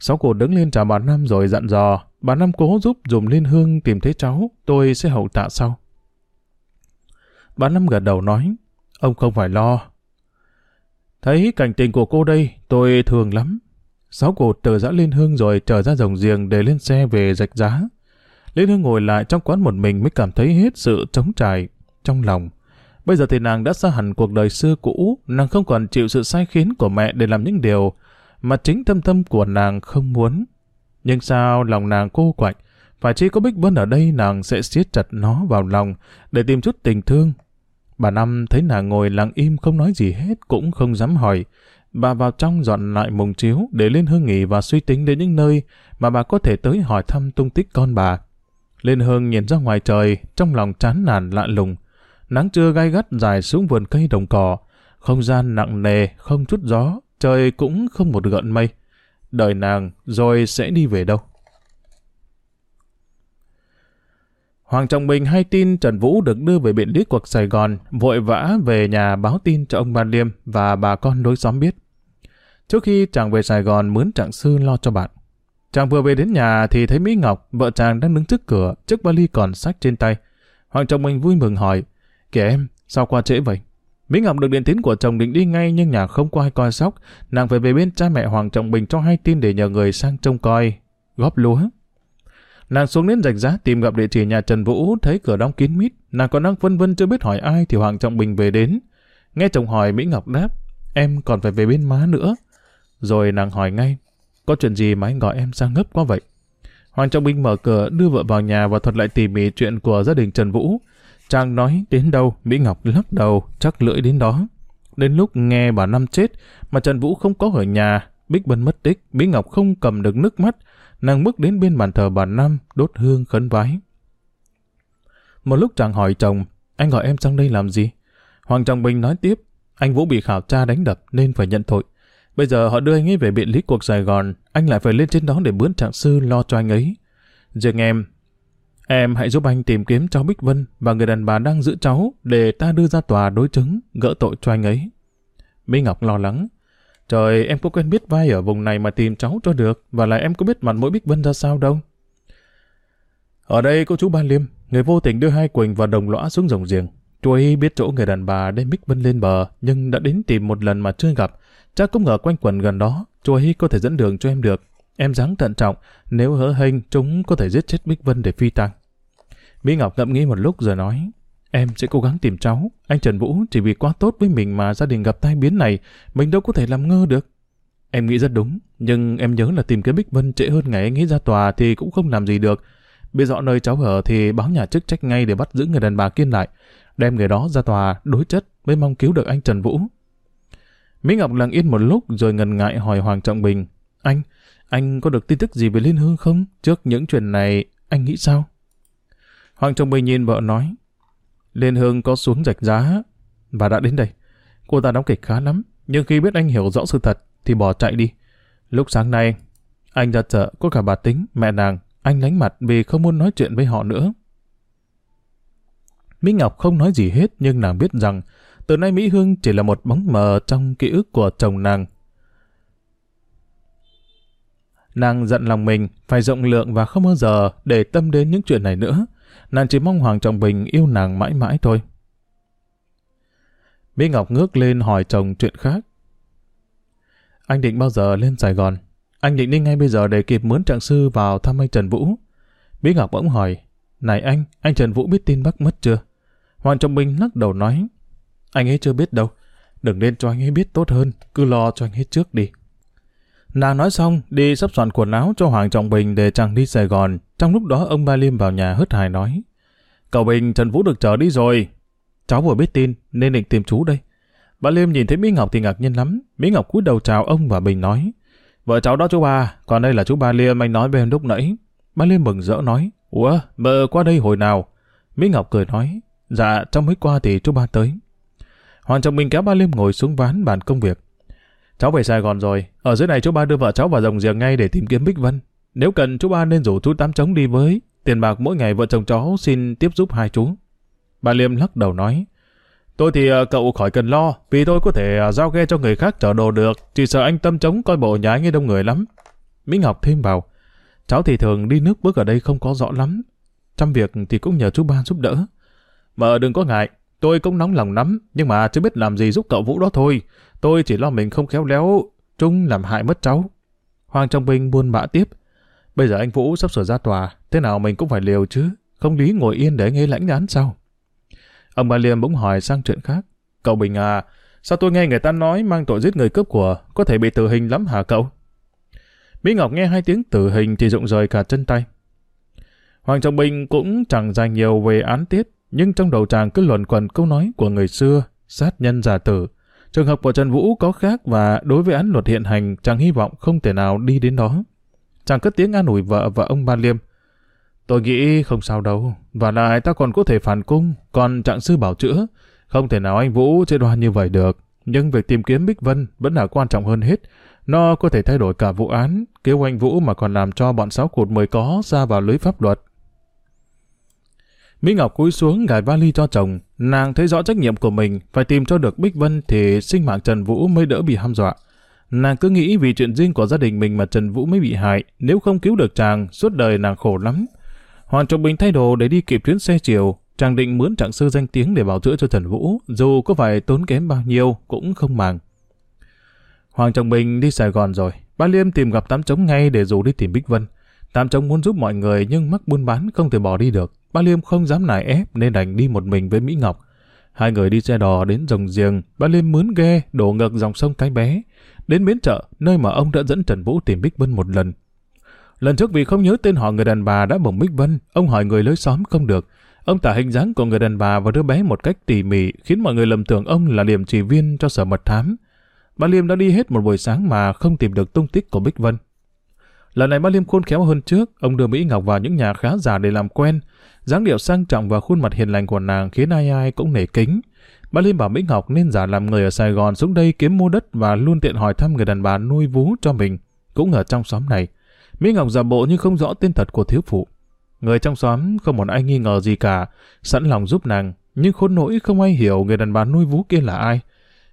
Sáu cột đứng lên chào bà Năm rồi dặn dò. Bà Năm cố giúp dùm Liên Hương tìm thấy cháu, tôi sẽ hậu tạ sau. Bà Năm gật đầu nói, ông không phải lo, Thấy cảnh tình của cô đây, tôi thường lắm. Sáu cột từ dã Liên Hương rồi trở ra dòng giềng để lên xe về rạch giá. Liên Hương ngồi lại trong quán một mình mới cảm thấy hết sự trống trải trong lòng. Bây giờ thì nàng đã xa hẳn cuộc đời xưa cũ, nàng không còn chịu sự sai khiến của mẹ để làm những điều mà chính tâm tâm của nàng không muốn. Nhưng sao lòng nàng cô quạnh, phải chỉ có Bích Vân ở đây nàng sẽ siết chặt nó vào lòng để tìm chút tình thương, Bà Năm thấy nàng ngồi lặng im không nói gì hết cũng không dám hỏi. Bà vào trong dọn lại mùng chiếu để lên hương nghỉ và suy tính đến những nơi mà bà có thể tới hỏi thăm tung tích con bà. Lên hương nhìn ra ngoài trời, trong lòng chán nản lạ lùng. Nắng trưa gai gắt dài xuống vườn cây đồng cỏ. Không gian nặng nề, không chút gió, trời cũng không một gợn mây. Đời nàng rồi sẽ đi về đâu. Hoàng Trọng Bình hay tin Trần Vũ được đưa về biện lý cuộc Sài Gòn, vội vã về nhà báo tin cho ông Ban Liêm và bà con đối xóm biết. Trước khi chàng về Sài Gòn mướn trạng sư lo cho bạn. Chàng vừa về đến nhà thì thấy Mỹ Ngọc, vợ chàng đang đứng trước cửa, chiếc vali còn sách trên tay. Hoàng Trọng Bình vui mừng hỏi, kìa em, sao qua trễ vậy? Mỹ Ngọc được điện tín của chồng định đi ngay nhưng nhà không có ai coi sóc, nàng phải về bên cha mẹ Hoàng Trọng Bình cho hay tin để nhờ người sang trông coi, góp lúa. Nàng xuống đến rạch giá tìm gặp địa chỉ nhà Trần Vũ, thấy cửa đóng kín mít, nàng còn đang vân vân chưa biết hỏi ai thì Hoàng Trọng Bình về đến. Nghe chồng hỏi Mỹ Ngọc đáp, em còn phải về bên má nữa. Rồi nàng hỏi ngay, có chuyện gì mà anh gọi em sang ngấp quá vậy? Hoàng Trọng Bình mở cửa đưa vợ vào nhà và thuật lại tỉ mỉ chuyện của gia đình Trần Vũ. Chàng nói đến đâu, Mỹ Ngọc lắc đầu, chắc lưỡi đến đó. Đến lúc nghe bà Năm chết, mà Trần Vũ không có ở nhà, Bích Bân mất tích, Mỹ Ngọc không cầm được nước mắt, nàng bước đến bên bàn thờ bà Năm, đốt hương khấn vái. Một lúc chàng hỏi chồng, anh gọi em sang đây làm gì? Hoàng Trọng Bình nói tiếp, anh Vũ bị khảo tra đánh đập nên phải nhận tội. Bây giờ họ đưa anh ấy về biện lý cuộc Sài Gòn, anh lại phải lên trên đó để bướn trạng sư lo cho anh ấy. Riêng em, em hãy giúp anh tìm kiếm cháu Bích Vân và người đàn bà đang giữ cháu để ta đưa ra tòa đối chứng, gỡ tội cho anh ấy. Mỹ Ngọc lo lắng, Trời, em có quen biết vai ở vùng này mà tìm cháu cho được, và lại em có biết mặt mũi Bích Vân ra sao đâu. Ở đây có chú Ba Liêm, người vô tình đưa hai Quỳnh và đồng lõa xuống dòng giềng. Chú ấy biết chỗ người đàn bà đem Bích Vân lên bờ, nhưng đã đến tìm một lần mà chưa gặp. Chắc cũng ở quanh quần gần đó, chú ấy có thể dẫn đường cho em được. Em dáng thận trọng, nếu hỡ hênh, chúng có thể giết chết Bích Vân để phi tăng. Mỹ Ngọc ngẫm nghĩ một lúc rồi nói, Em sẽ cố gắng tìm cháu. Anh Trần Vũ chỉ vì quá tốt với mình mà gia đình gặp tai biến này, mình đâu có thể làm ngơ được. Em nghĩ rất đúng, nhưng em nhớ là tìm kiếm Bích Vân trễ hơn ngày anh ấy ra tòa thì cũng không làm gì được. Biết rõ nơi cháu ở thì báo nhà chức trách ngay để bắt giữ người đàn bà kiên lại. Đem người đó ra tòa, đối chất mới mong cứu được anh Trần Vũ. Mỹ Ngọc lặng yên một lúc rồi ngần ngại hỏi Hoàng Trọng Bình. Anh, anh có được tin tức gì về Liên Hương không? Trước những chuyện này, anh nghĩ sao? Hoàng Trọng Bình nhìn vợ nói. Liên Hương có xuống rạch giá và đã đến đây. Cô ta đóng kịch khá lắm, nhưng khi biết anh hiểu rõ sự thật thì bỏ chạy đi. Lúc sáng nay, anh ra chợ có cả bà Tính, mẹ nàng, anh lánh mặt vì không muốn nói chuyện với họ nữa. Mỹ Ngọc không nói gì hết nhưng nàng biết rằng từ nay Mỹ Hương chỉ là một bóng mờ trong ký ức của chồng nàng. Nàng giận lòng mình phải rộng lượng và không bao giờ để tâm đến những chuyện này nữa. Nàng chỉ mong Hoàng Trọng Bình yêu nàng mãi mãi thôi. Mỹ Ngọc ngước lên hỏi chồng chuyện khác. Anh định bao giờ lên Sài Gòn? anh định đi ngay bây giờ để kịp mướn trạng sư vào thăm anh Trần Vũ. Mỹ Ngọc bỗng hỏi, này anh, anh Trần Vũ biết tin bác mất chưa? Hoàng Trọng bình lắc đầu nói, anh ấy chưa biết đâu, đừng nên cho anh ấy biết tốt hơn, cứ lo cho anh ấy trước đi. Nàng nói xong, đi sắp soạn quần áo cho Hoàng Trọng Bình để chàng đi Sài Gòn. Trong lúc đó ông Ba Liêm vào nhà hớt hải nói, Cậu Bình, Trần Vũ được trở đi rồi. Cháu vừa biết tin, nên định tìm chú đây. Bà Liêm nhìn thấy Mỹ Ngọc thì ngạc nhiên lắm. Mỹ Ngọc cúi đầu chào ông và Bình nói, Vợ cháu đó chú ba, còn đây là chú ba Liêm anh nói với em lúc nãy. Ba Liêm mừng rỡ nói, Ủa, vợ qua đây hồi nào? Mỹ Ngọc cười nói, Dạ, trong mấy qua thì chú ba tới. Hoàng Trọng mình kéo ba Liêm ngồi xuống ván bàn công việc. Cháu về Sài Gòn rồi, ở dưới này chú ba đưa vợ cháu vào rồng giềng ngay để tìm kiếm Bích Vân. Nếu cần chú ba nên rủ chú Tám Trống đi với, tiền bạc mỗi ngày vợ chồng cháu xin tiếp giúp hai chú. Ba Liêm lắc đầu nói, Tôi thì ờ, cậu khỏi cần lo, vì tôi có thể ờ, giao ghe cho người khác chở đồ được, chỉ sợ anh tâm trống coi bộ nhà anh ấy đông người lắm. Mỹ Ngọc thêm vào, cháu thì thường đi nước bước ở đây không có rõ lắm, Trăm việc thì cũng nhờ chú ba giúp đỡ. Mợ đừng có ngại, tôi cũng nóng lòng lắm, nhưng mà chưa biết làm gì giúp cậu Vũ đó thôi. Tôi chỉ lo mình không khéo léo, Trung làm hại mất cháu. Hoàng Trọng Bình buôn bã tiếp. Bây giờ anh Vũ sắp sửa ra tòa, thế nào mình cũng phải liều chứ, không lý ngồi yên để nghe lãnh án sao? Ông Ba Liêm bỗng hỏi sang chuyện khác. Cậu Bình à, sao tôi nghe người ta nói mang tội giết người cướp của, có thể bị tử hình lắm hả cậu? Mỹ Ngọc nghe hai tiếng tử hình thì rụng rời cả chân tay. Hoàng Trọng Bình cũng chẳng dành nhiều về án tiết, nhưng trong đầu chàng cứ luẩn quẩn câu nói của người xưa, sát nhân giả tử. Trường hợp của Trần Vũ có khác và đối với án luật hiện hành, chàng hy vọng không thể nào đi đến đó. Chàng cất tiếng an ủi vợ và ông Ba Liêm. Tôi nghĩ không sao đâu, và lại ta còn có thể phản cung, còn trạng sư bảo chữa. Không thể nào anh Vũ chế đoan như vậy được. Nhưng việc tìm kiếm Bích Vân vẫn là quan trọng hơn hết. Nó có thể thay đổi cả vụ án, kêu anh Vũ mà còn làm cho bọn sáu cụt mới có ra vào lưới pháp luật. Mỹ Ngọc cúi xuống gài vali cho chồng, nàng thấy rõ trách nhiệm của mình, phải tìm cho được Bích Vân thì sinh mạng Trần Vũ mới đỡ bị hăm dọa. Nàng cứ nghĩ vì chuyện riêng của gia đình mình mà Trần Vũ mới bị hại, nếu không cứu được chàng, suốt đời nàng khổ lắm. Hoàng Trọng Bình thay đồ để đi kịp chuyến xe chiều, chàng định mướn trạng sư danh tiếng để bảo chữa cho Trần Vũ, dù có phải tốn kém bao nhiêu cũng không màng. Hoàng Trọng Bình đi Sài Gòn rồi, ba Liêm tìm gặp Tám Trống ngay để rủ đi tìm Bích Vân. Tám Trống muốn giúp mọi người nhưng mắc buôn bán không thể bỏ đi được. Ba Liêm không dám nài ép nên đành đi một mình với Mỹ Ngọc. Hai người đi xe đò đến rồng giềng, ba Liêm mướn ghe đổ ngược dòng sông Cái Bé. Đến bến chợ, nơi mà ông đã dẫn Trần Vũ tìm Bích Vân một lần. Lần trước vì không nhớ tên họ người đàn bà đã bồng Bích Vân, ông hỏi người lối xóm không được. Ông tả hình dáng của người đàn bà và đứa bé một cách tỉ mỉ khiến mọi người lầm tưởng ông là điểm chỉ viên cho sở mật thám. Ba Liêm đã đi hết một buổi sáng mà không tìm được tung tích của Bích Vân. Lần này Ba Liêm khôn khéo hơn trước, ông đưa Mỹ Ngọc vào những nhà khá giả để làm quen dáng điệu sang trọng và khuôn mặt hiền lành của nàng khiến ai ai cũng nể kính. Bà liên bảo Mỹ Ngọc nên giả làm người ở Sài Gòn xuống đây kiếm mua đất và luôn tiện hỏi thăm người đàn bà nuôi vú cho mình, cũng ở trong xóm này. Mỹ Ngọc giả bộ nhưng không rõ tên thật của thiếu phụ. Người trong xóm không một ai nghi ngờ gì cả, sẵn lòng giúp nàng, nhưng khốn nỗi không ai hiểu người đàn bà nuôi vú kia là ai.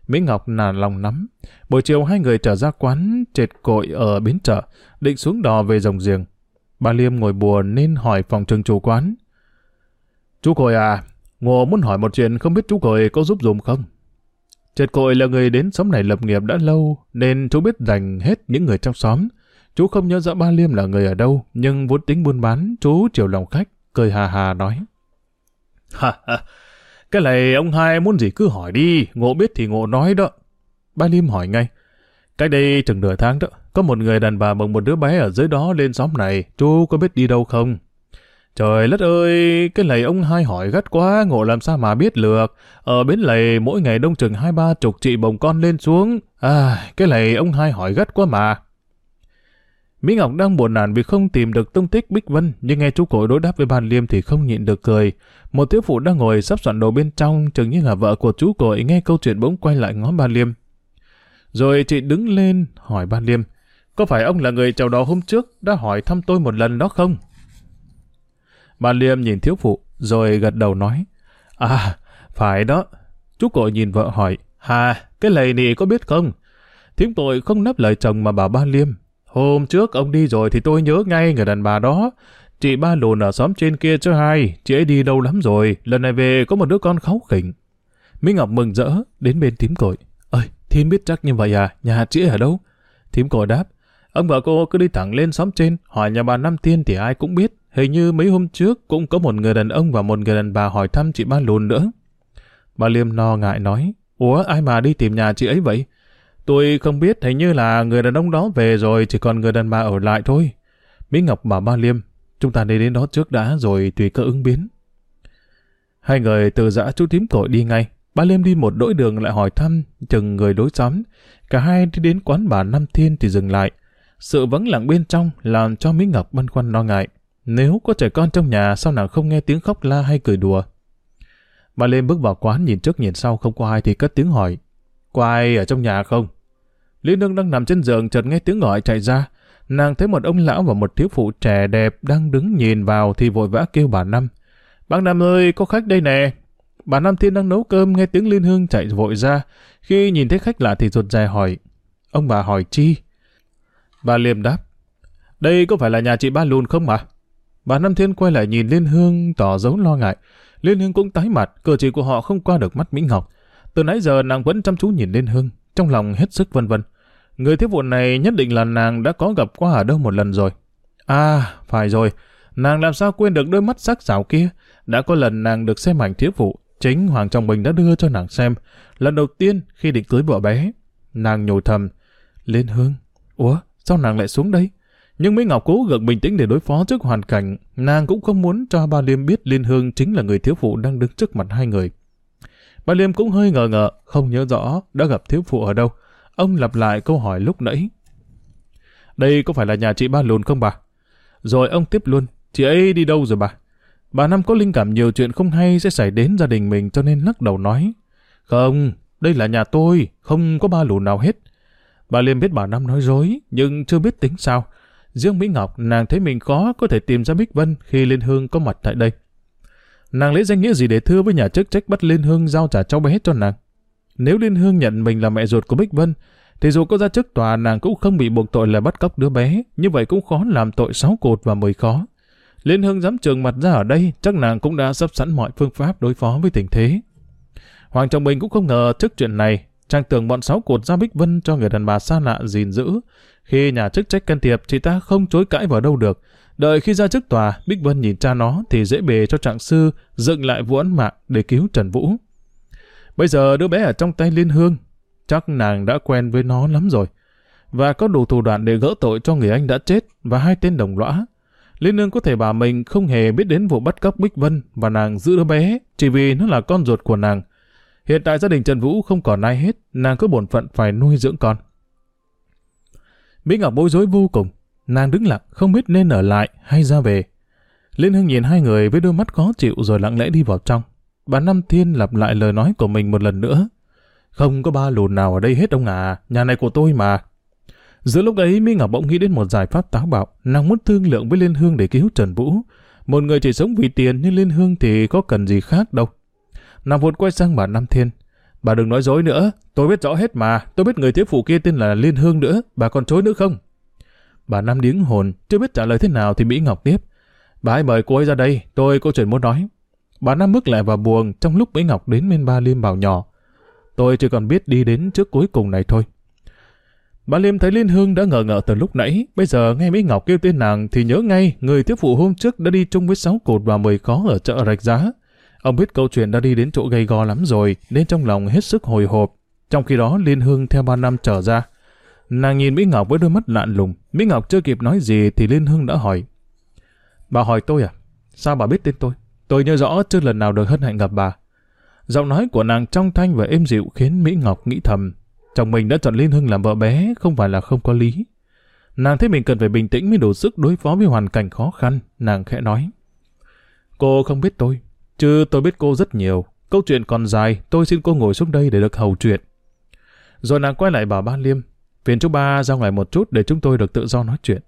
Mỹ Ngọc nản lòng lắm. Buổi chiều hai người trở ra quán trệt cội ở bến chợ, định xuống đò về rồng giềng. Bà Liêm ngồi buồn nên hỏi phòng trường chủ quán. Chú Cội à, Ngô muốn hỏi một chuyện không biết chú Cội có giúp dùm không? Trệt cội là người đến xóm này lập nghiệp đã lâu, nên chú biết dành hết những người trong xóm. Chú không nhớ rõ ba Liêm là người ở đâu, nhưng vốn tính buôn bán, chú chiều lòng khách, cười hà hà nói. Ha ha, cái này ông hai muốn gì cứ hỏi đi, ngộ biết thì ngộ nói đó. Ba Liêm hỏi ngay. Cách đây chừng nửa tháng đó, có một người đàn bà bồng một đứa bé ở dưới đó lên xóm này, chú có biết đi đâu không? Trời đất ơi, cái này ông hai hỏi gắt quá, ngộ làm sao mà biết lược. Ở bến lầy mỗi ngày đông chừng hai ba chục chị bồng con lên xuống. À, cái này ông hai hỏi gắt quá mà. Mỹ Ngọc đang buồn nản vì không tìm được tung tích Bích Vân, nhưng nghe chú cội đối đáp với bàn Liêm thì không nhịn được cười. Một thiếu phụ đang ngồi sắp soạn đồ bên trong, chừng như là vợ của chú cội nghe câu chuyện bỗng quay lại ngó bàn Liêm. Rồi chị đứng lên hỏi bàn Liêm, có phải ông là người chào đò hôm trước đã hỏi thăm tôi một lần đó không? Bà Liêm nhìn thiếu phụ, rồi gật đầu nói, À, phải đó. Chú cội nhìn vợ hỏi, Hà, cái lầy nị có biết không? Thiếm tội không nấp lời chồng mà bảo Ba Liêm, Hôm trước ông đi rồi thì tôi nhớ ngay người đàn bà đó. Chị ba lùn ở xóm trên kia chứ hai, chị ấy đi đâu lắm rồi, lần này về có một đứa con kháu khỉnh. Mỹ Ngọc mừng rỡ, đến bên thím cội. Ơi, thím biết chắc như vậy à, nhà chị ở đâu? Thím cội đáp, Ông và cô cứ đi thẳng lên xóm trên, hỏi nhà bà Năm Tiên thì ai cũng biết. Hình như mấy hôm trước cũng có một người đàn ông và một người đàn bà hỏi thăm chị ba lùn nữa. Bà Liêm no ngại nói, Ủa ai mà đi tìm nhà chị ấy vậy? Tôi không biết, hình như là người đàn ông đó về rồi, chỉ còn người đàn bà ở lại thôi. Mỹ Ngọc bảo ba Liêm, chúng ta đi đến đó trước đã rồi tùy cơ ứng biến. Hai người từ dã chú tím cội đi ngay. Ba Liêm đi một đỗi đường lại hỏi thăm chừng người đối xóm. Cả hai đi đến quán bà nam Thiên thì dừng lại. Sự vắng lặng bên trong làm cho Mỹ Ngọc băn khoăn lo ngại. Nếu có trẻ con trong nhà sao nàng không nghe tiếng khóc la hay cười đùa? Bà lên bước vào quán nhìn trước nhìn sau không có ai thì cất tiếng hỏi. Có ai ở trong nhà không? Lý Nương đang nằm trên giường chợt nghe tiếng gọi chạy ra. Nàng thấy một ông lão và một thiếu phụ trẻ đẹp đang đứng nhìn vào thì vội vã kêu bà Năm. Bác Năm ơi, có khách đây nè. Bà Năm Thiên đang nấu cơm nghe tiếng Liên Hương chạy vội ra. Khi nhìn thấy khách lạ thì rụt rè hỏi. Ông bà hỏi chi? Bà Liêm đáp. Đây có phải là nhà chị ba lùn không mà? Bà Nam Thiên quay lại nhìn Liên Hương tỏ dấu lo ngại. Liên Hương cũng tái mặt, cờ chỉ của họ không qua được mắt Mỹ Ngọc. Từ nãy giờ nàng vẫn chăm chú nhìn Liên Hương, trong lòng hết sức vân vân. Người thiếu vụ này nhất định là nàng đã có gặp qua ở đâu một lần rồi. À, phải rồi, nàng làm sao quên được đôi mắt sắc sảo kia. Đã có lần nàng được xem ảnh thiếu phụ, chính Hoàng Trọng Bình đã đưa cho nàng xem. Lần đầu tiên khi định cưới vợ bé. Nàng nhủ thầm, Liên Hương, ủa, sao nàng lại xuống đây? Nhưng Mỹ Ngọc cố gượng bình tĩnh để đối phó trước hoàn cảnh, nàng cũng không muốn cho ba Liêm biết Liên Hương chính là người thiếu phụ đang đứng trước mặt hai người. Ba Liêm cũng hơi ngờ ngờ, không nhớ rõ đã gặp thiếu phụ ở đâu. Ông lặp lại câu hỏi lúc nãy. Đây có phải là nhà chị ba lùn không bà? Rồi ông tiếp luôn, chị ấy đi đâu rồi bà? Bà Năm có linh cảm nhiều chuyện không hay sẽ xảy đến gia đình mình cho nên lắc đầu nói. Không, đây là nhà tôi, không có ba lùn nào hết. Bà Liêm biết bà Năm nói dối, nhưng chưa biết tính sao. Riêng Mỹ Ngọc, nàng thấy mình khó có thể tìm ra Bích Vân khi Liên Hương có mặt tại đây. Nàng lấy danh nghĩa gì để thưa với nhà chức trách bắt Liên Hương giao trả cháu bé cho nàng? Nếu Liên Hương nhận mình là mẹ ruột của Bích Vân, thì dù có ra chức tòa nàng cũng không bị buộc tội là bắt cóc đứa bé, như vậy cũng khó làm tội sáu cột và mười khó. Liên Hương dám trường mặt ra ở đây, chắc nàng cũng đã sắp sẵn mọi phương pháp đối phó với tình thế. Hoàng Trọng Bình cũng không ngờ trước chuyện này, chàng tưởng bọn sáu cột ra Bích Vân cho người đàn bà xa lạ gìn giữ. Khi nhà chức trách can thiệp, chị ta không chối cãi vào đâu được. Đợi khi ra chức tòa, Bích Vân nhìn cha nó thì dễ bề cho trạng sư dựng lại vụ án mạng để cứu Trần Vũ. Bây giờ đứa bé ở trong tay Liên Hương, chắc nàng đã quen với nó lắm rồi. Và có đủ thủ đoạn để gỡ tội cho người anh đã chết và hai tên đồng lõa. Liên Hương có thể bà mình không hề biết đến vụ bắt cóc Bích Vân và nàng giữ đứa bé chỉ vì nó là con ruột của nàng. Hiện tại gia đình Trần Vũ không còn ai hết, nàng có bổn phận phải nuôi dưỡng con. Mỹ Ngọc bối rối vô cùng, nàng đứng lặng không biết nên ở lại hay ra về. Liên Hương nhìn hai người với đôi mắt khó chịu rồi lặng lẽ đi vào trong. Bà Năm Thiên lặp lại lời nói của mình một lần nữa. Không có ba lùn nào ở đây hết ông à, nhà này của tôi mà. Giữa lúc ấy Mỹ Ngọc bỗng nghĩ đến một giải pháp táo bạo, nàng muốn thương lượng với Liên Hương để cứu Trần Vũ. Một người chỉ sống vì tiền như Liên Hương thì có cần gì khác đâu. Nàng vụt quay sang bà Nam Thiên. Bà đừng nói dối nữa, tôi biết rõ hết mà, tôi biết người thiếu phụ kia tên là Liên Hương nữa, bà còn chối nữa không? Bà Nam điếng hồn, chưa biết trả lời thế nào thì Mỹ Ngọc tiếp. Bà hãy mời cô ấy ra đây, tôi có chuyện muốn nói. Bà Nam bước lại vào buồng trong lúc Mỹ Ngọc đến bên ba Liêm bảo nhỏ. Tôi chỉ còn biết đi đến trước cuối cùng này thôi. Bà Liêm thấy Liên Hương đã ngờ ngợ từ lúc nãy, bây giờ nghe Mỹ Ngọc kêu tên nàng thì nhớ ngay người thiếu phụ hôm trước đã đi chung với sáu cột và mười khó ở chợ rạch giá. Ông biết câu chuyện đã đi đến chỗ gây go lắm rồi, nên trong lòng hết sức hồi hộp. Trong khi đó Liên Hương theo ba năm trở ra. Nàng nhìn Mỹ Ngọc với đôi mắt lạn lùng. Mỹ Ngọc chưa kịp nói gì thì Liên Hương đã hỏi. Bà hỏi tôi à? Sao bà biết tên tôi? Tôi nhớ rõ chưa lần nào được hân hạnh gặp bà. Giọng nói của nàng trong thanh và êm dịu khiến Mỹ Ngọc nghĩ thầm. Chồng mình đã chọn Liên hương làm vợ bé không phải là không có lý. Nàng thấy mình cần phải bình tĩnh mới đủ sức đối phó với hoàn cảnh khó khăn. Nàng khẽ nói. Cô không biết tôi, chứ tôi biết cô rất nhiều. Câu chuyện còn dài, tôi xin cô ngồi xuống đây để được hầu chuyện. Rồi nàng quay lại bảo ba Liêm. Phiền chú ba ra ngoài một chút để chúng tôi được tự do nói chuyện.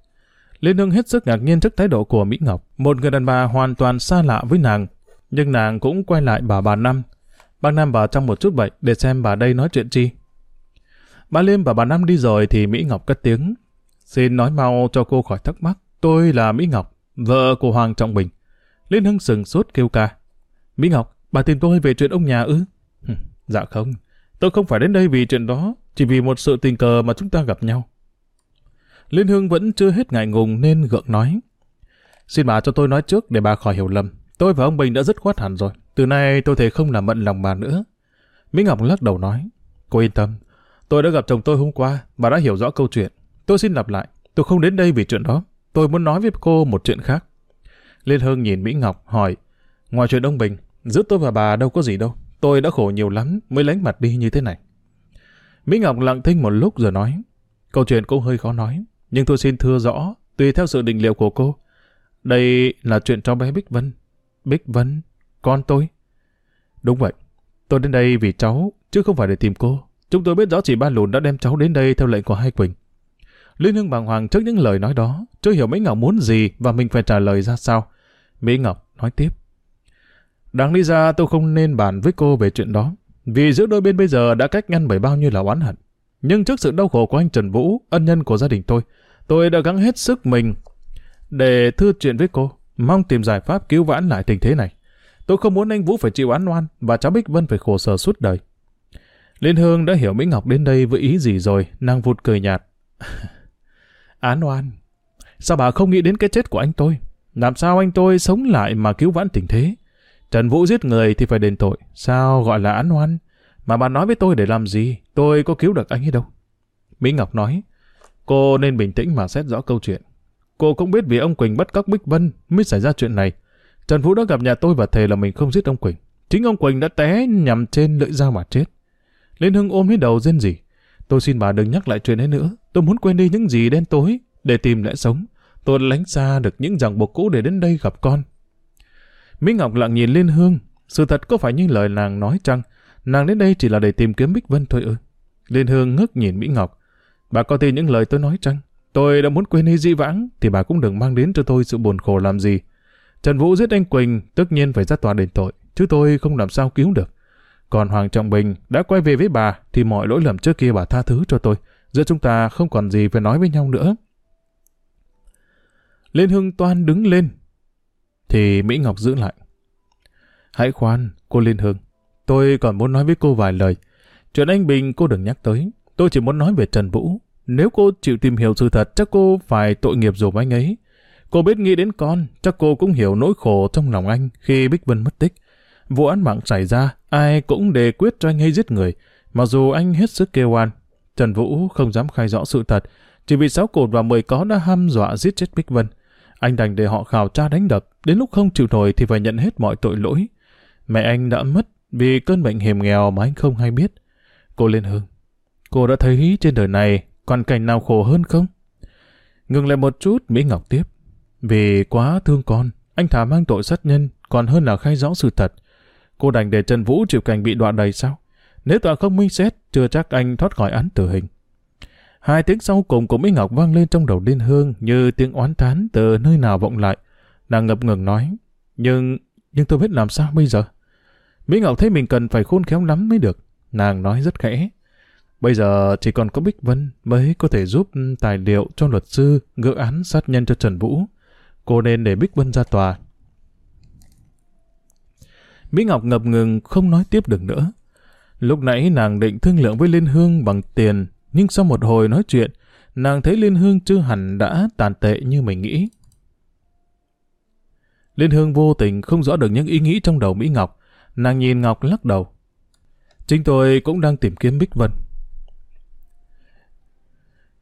Liên Hương hết sức ngạc nhiên trước thái độ của Mỹ Ngọc, một người đàn bà hoàn toàn xa lạ với nàng. Nhưng nàng cũng quay lại bà bà Năm. Bác Năm vào trong một chút vậy để xem bà đây nói chuyện chi. Bà Liêm và bà Năm đi rồi thì Mỹ Ngọc cất tiếng. Xin nói mau cho cô khỏi thắc mắc. Tôi là Mỹ Ngọc, vợ của Hoàng Trọng Bình. Liên Hưng sừng sốt kêu ca. Mỹ Ngọc, bà tìm tôi về chuyện ông nhà ư? dạ không, tôi không phải đến đây vì chuyện đó, chỉ vì một sự tình cờ mà chúng ta gặp nhau. Liên Hương vẫn chưa hết ngại ngùng nên gượng nói. Xin bà cho tôi nói trước để bà khỏi hiểu lầm. Tôi và ông Bình đã dứt khoát hẳn rồi. Từ nay tôi thể không làm mận lòng bà nữa. Mỹ Ngọc lắc đầu nói. Cô yên tâm. Tôi đã gặp chồng tôi hôm qua. Bà đã hiểu rõ câu chuyện. Tôi xin lặp lại. Tôi không đến đây vì chuyện đó. Tôi muốn nói với cô một chuyện khác. Liên Hương nhìn Mỹ Ngọc hỏi. Ngoài chuyện ông Bình, giữa tôi và bà đâu có gì đâu. Tôi đã khổ nhiều lắm mới lánh mặt đi như thế này. Mỹ Ngọc lặng thinh một lúc rồi nói. Câu chuyện cũng hơi khó nói. Nhưng tôi xin thưa rõ, tùy theo sự định liệu của cô. Đây là chuyện cho bé Bích Vân. Bích Vân, con tôi. Đúng vậy. Tôi đến đây vì cháu, chứ không phải để tìm cô. Chúng tôi biết rõ chị Ba Lùn đã đem cháu đến đây theo lệnh của hai Quỳnh. Liên Hương bàng hoàng trước những lời nói đó, chưa hiểu Mỹ Ngọc muốn gì và mình phải trả lời ra sao. Mỹ Ngọc nói tiếp. Đáng lý ra tôi không nên bàn với cô về chuyện đó, vì giữa đôi bên bây giờ đã cách ngăn bởi bao nhiêu là oán hận. Nhưng trước sự đau khổ của anh Trần Vũ, ân nhân của gia đình tôi, tôi đã gắng hết sức mình để thư chuyện với cô, mong tìm giải pháp cứu vãn lại tình thế này. Tôi không muốn anh Vũ phải chịu án oan và cháu Bích Vân phải khổ sở suốt đời. Liên Hương đã hiểu Mỹ Ngọc đến đây với ý gì rồi, nàng vụt cười nhạt. án oan? Sao bà không nghĩ đến cái chết của anh tôi? Làm sao anh tôi sống lại mà cứu vãn tình thế? Trần Vũ giết người thì phải đền tội. Sao gọi là án oan? Mà bà nói với tôi để làm gì? Tôi có cứu được anh ấy đâu. Mỹ Ngọc nói, cô nên bình tĩnh mà xét rõ câu chuyện. Cô cũng biết vì ông Quỳnh bắt cóc Bích Vân mới xảy ra chuyện này. Trần Vũ đã gặp nhà tôi và thề là mình không giết ông Quỳnh. Chính ông Quỳnh đã té nhằm trên lưỡi dao mà chết. Liên Hưng ôm lấy đầu rên rỉ. Tôi xin bà đừng nhắc lại chuyện ấy nữa. Tôi muốn quên đi những gì đen tối để tìm lẽ sống. Tôi lánh xa được những ràng buộc cũ để đến đây gặp con. Mỹ Ngọc lặng nhìn Liên Hương. Sự thật có phải như lời nàng nói chăng? Nàng đến đây chỉ là để tìm kiếm Bích Vân thôi ư. Liên Hương ngước nhìn Mỹ Ngọc. Bà có tin những lời tôi nói chăng? Tôi đã muốn quên đi di vãng, thì bà cũng đừng mang đến cho tôi sự buồn khổ làm gì. Trần Vũ giết anh Quỳnh, tất nhiên phải ra tòa đền tội, chứ tôi không làm sao cứu được. Còn Hoàng Trọng Bình đã quay về với bà, thì mọi lỗi lầm trước kia bà tha thứ cho tôi. Giữa chúng ta không còn gì phải nói với nhau nữa. Liên Hương toan đứng lên, thì Mỹ Ngọc giữ lại. Hãy khoan, cô Liên Hương. Tôi còn muốn nói với cô vài lời. Chuyện anh Bình cô đừng nhắc tới. Tôi chỉ muốn nói về Trần Vũ. Nếu cô chịu tìm hiểu sự thật, chắc cô phải tội nghiệp dùm anh ấy. Cô biết nghĩ đến con, chắc cô cũng hiểu nỗi khổ trong lòng anh khi Bích Vân mất tích. Vụ án mạng xảy ra, ai cũng đề quyết cho anh ấy giết người. Mặc dù anh hết sức kêu oan, Trần Vũ không dám khai rõ sự thật, chỉ vì sáu cột và mười có đã ham dọa giết chết Bích Vân. Anh đành để họ khảo tra đánh đập, đến lúc không chịu nổi thì phải nhận hết mọi tội lỗi. Mẹ anh đã mất vì cơn bệnh hiểm nghèo mà anh không hay biết. Cô Liên Hương, cô đã thấy trên đời này còn cảnh nào khổ hơn không? Ngừng lại một chút, Mỹ Ngọc tiếp. Vì quá thương con, anh thả mang tội sát nhân còn hơn là khai rõ sự thật. Cô đành để Trần Vũ chịu cảnh bị đoạn đầy sao? Nếu tòa không minh xét, chưa chắc anh thoát khỏi án tử hình. Hai tiếng sau cùng của Mỹ Ngọc vang lên trong đầu Liên Hương như tiếng oán thán từ nơi nào vọng lại. Nàng ngập ngừng nói, nhưng, nhưng tôi biết làm sao bây giờ? Mỹ Ngọc thấy mình cần phải khôn khéo lắm mới được. Nàng nói rất khẽ. Bây giờ chỉ còn có Bích Vân mới có thể giúp tài liệu cho luật sư gỡ án sát nhân cho Trần Vũ. Cô nên để Bích Vân ra tòa. Mỹ Ngọc ngập ngừng không nói tiếp được nữa. Lúc nãy nàng định thương lượng với Liên Hương bằng tiền, nhưng sau một hồi nói chuyện, nàng thấy Liên Hương chưa hẳn đã tàn tệ như mình nghĩ. Liên Hương vô tình không rõ được những ý nghĩ trong đầu Mỹ Ngọc. Nàng nhìn Ngọc lắc đầu. Chính tôi cũng đang tìm kiếm Bích Vân.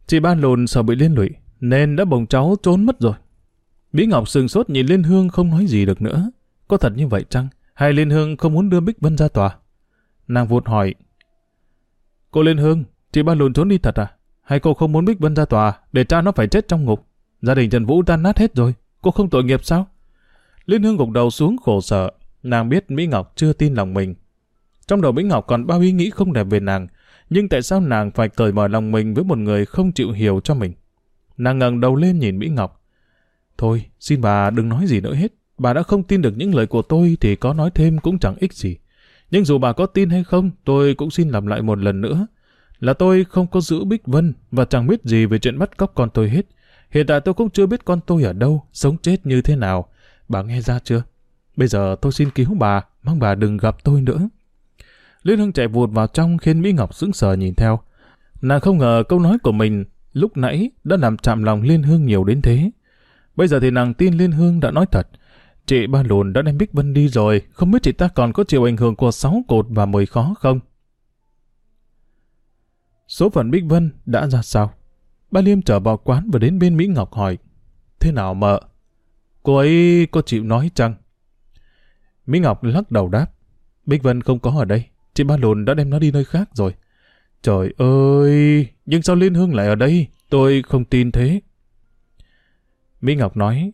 Chị Ban Lùn sợ bị liên lụy, nên đã bồng cháu trốn mất rồi. Mỹ Ngọc sừng sốt nhìn Liên Hương không nói gì được nữa. Có thật như vậy chăng? Hay Liên Hương không muốn đưa Bích Vân ra tòa? Nàng vụt hỏi. Cô Liên Hương, chị ba Lùn trốn đi thật à? Hay cô không muốn Bích Vân ra tòa để cha nó phải chết trong ngục? Gia đình Trần Vũ tan nát hết rồi. Cô không tội nghiệp sao? Liên Hương gục đầu xuống khổ sở. Nàng biết Mỹ Ngọc chưa tin lòng mình. Trong đầu Mỹ Ngọc còn bao ý nghĩ không đẹp về nàng. Nhưng tại sao nàng phải cởi mở lòng mình với một người không chịu hiểu cho mình? Nàng ngẩng đầu lên nhìn Mỹ Ngọc. Thôi, xin bà đừng nói gì nữa hết. Bà đã không tin được những lời của tôi thì có nói thêm cũng chẳng ích gì. Nhưng dù bà có tin hay không, tôi cũng xin làm lại một lần nữa. Là tôi không có giữ Bích Vân và chẳng biết gì về chuyện bắt cóc con tôi hết. Hiện tại tôi cũng chưa biết con tôi ở đâu, sống chết như thế nào. Bà nghe ra chưa? Bây giờ tôi xin cứu bà, mong bà đừng gặp tôi nữa. Liên Hương chạy vụt vào trong khiến Mỹ Ngọc sững sờ nhìn theo. Nàng không ngờ câu nói của mình lúc nãy đã làm chạm lòng Liên Hương nhiều đến thế. Bây giờ thì nàng tin Liên Hương đã nói thật. Chị ba lùn đã đem Bích Vân đi rồi, không biết chị ta còn có chịu ảnh hưởng của sáu cột và mười khó không? Số phận Bích Vân đã ra sao? Ba Liêm trở vào quán và đến bên Mỹ Ngọc hỏi. Thế nào mợ? Cô ấy có chịu nói chăng? Mỹ Ngọc lắc đầu đáp. Bích Vân không có ở đây. Chị ba lùn đã đem nó đi nơi khác rồi. Trời ơi! Nhưng sao Liên Hương lại ở đây? Tôi không tin thế. Mỹ Ngọc nói,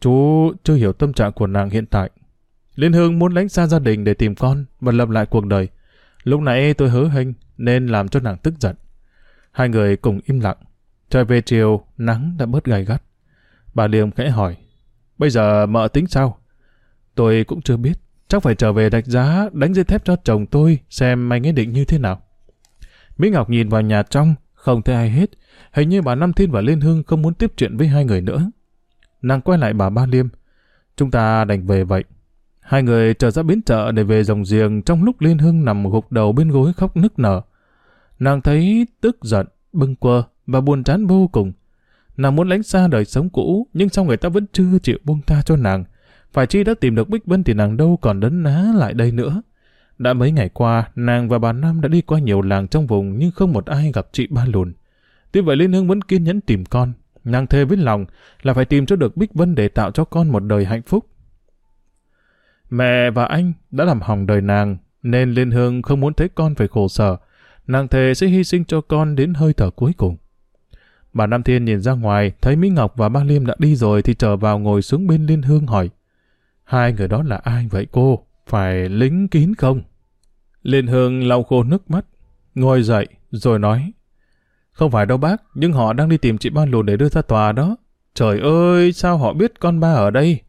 chú chưa hiểu tâm trạng của nàng hiện tại. Liên Hương muốn lánh xa gia đình để tìm con và lập lại cuộc đời. Lúc nãy tôi hứa hênh nên làm cho nàng tức giận. Hai người cùng im lặng. Trời về chiều, nắng đã bớt gay gắt. Bà Liêm khẽ hỏi, bây giờ mợ tính sao? Tôi cũng chưa biết, chắc phải trở về đạch giá, đánh dây thép cho chồng tôi, xem anh ấy định như thế nào. Mỹ Ngọc nhìn vào nhà trong, không thấy ai hết. Hình như bà Năm Thiên và Liên Hương không muốn tiếp chuyện với hai người nữa. Nàng quay lại bà Ba Liêm. Chúng ta đành về vậy. Hai người trở ra bến chợ để về dòng giềng trong lúc Liên Hương nằm gục đầu bên gối khóc nức nở. Nàng thấy tức giận, bưng quơ và buồn chán vô cùng. Nàng muốn lánh xa đời sống cũ, nhưng sao người ta vẫn chưa chịu buông tha cho nàng. Phải chi đã tìm được Bích Vân thì nàng đâu còn đấn ná lại đây nữa. Đã mấy ngày qua, nàng và bà Nam đã đi qua nhiều làng trong vùng nhưng không một ai gặp chị ba lùn. Tuy vậy Liên Hương vẫn kiên nhẫn tìm con. Nàng thề với lòng là phải tìm cho được Bích Vân để tạo cho con một đời hạnh phúc. Mẹ và anh đã làm hỏng đời nàng, nên Liên Hương không muốn thấy con phải khổ sở. Nàng thề sẽ hy sinh cho con đến hơi thở cuối cùng. Bà Nam Thiên nhìn ra ngoài, thấy Mỹ Ngọc và ba Liêm đã đi rồi thì trở vào ngồi xuống bên Liên Hương hỏi. Hai người đó là ai vậy cô? Phải lính kín không? Liên Hương lau khô nước mắt, ngồi dậy, rồi nói. Không phải đâu bác, nhưng họ đang đi tìm chị ba lùn để đưa ra tòa đó. Trời ơi, sao họ biết con ba ở đây?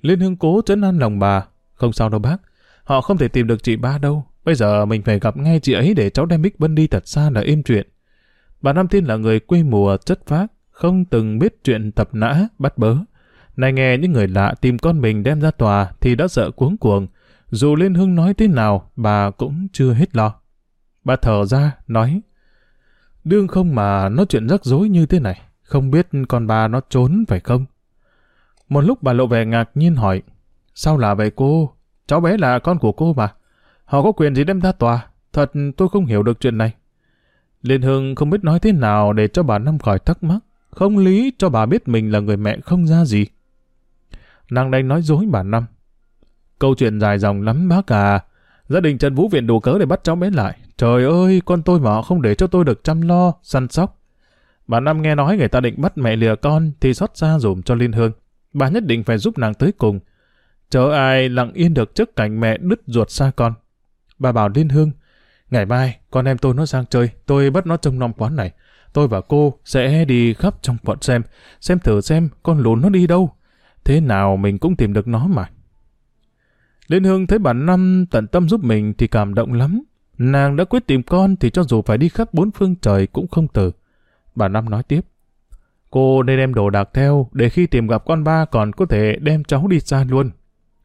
Liên Hương cố chấn an lòng bà. Không sao đâu bác, họ không thể tìm được chị ba đâu. Bây giờ mình phải gặp ngay chị ấy để cháu đem Bích Vân đi thật xa là êm chuyện. Bà Nam tiên là người quê mùa chất phác, không từng biết chuyện tập nã, bắt bớ. Này nghe những người lạ tìm con mình đem ra tòa thì đã sợ cuống cuồng. Dù Liên Hương nói thế nào, bà cũng chưa hết lo. Bà thở ra, nói, Đương không mà nó chuyện rắc rối như thế này, không biết con bà nó trốn phải không? Một lúc bà lộ vẻ ngạc nhiên hỏi, Sao là vậy cô? Cháu bé là con của cô mà. Họ có quyền gì đem ra tòa? Thật tôi không hiểu được chuyện này. Liên Hương không biết nói thế nào để cho bà Năm khỏi thắc mắc. Không lý cho bà biết mình là người mẹ không ra gì. Nàng đành nói dối bà Năm. Câu chuyện dài dòng lắm bác à. Gia đình Trần Vũ Viện đủ cớ để bắt cháu bé lại. Trời ơi, con tôi mà không để cho tôi được chăm lo, săn sóc. Bà Năm nghe nói người ta định bắt mẹ lìa con thì xót xa dùm cho Liên Hương. Bà nhất định phải giúp nàng tới cùng. chớ ai lặng yên được trước cảnh mẹ đứt ruột xa con. Bà bảo Liên Hương, ngày mai con em tôi nó sang chơi, tôi bắt nó trông nom quán này. Tôi và cô sẽ đi khắp trong quận xem, xem thử xem con lùn nó đi đâu. Thế nào mình cũng tìm được nó mà. Liên Hương thấy bà Năm tận tâm giúp mình thì cảm động lắm. Nàng đã quyết tìm con thì cho dù phải đi khắp bốn phương trời cũng không từ. Bà Năm nói tiếp. Cô nên đem đồ đạc theo để khi tìm gặp con ba còn có thể đem cháu đi xa luôn.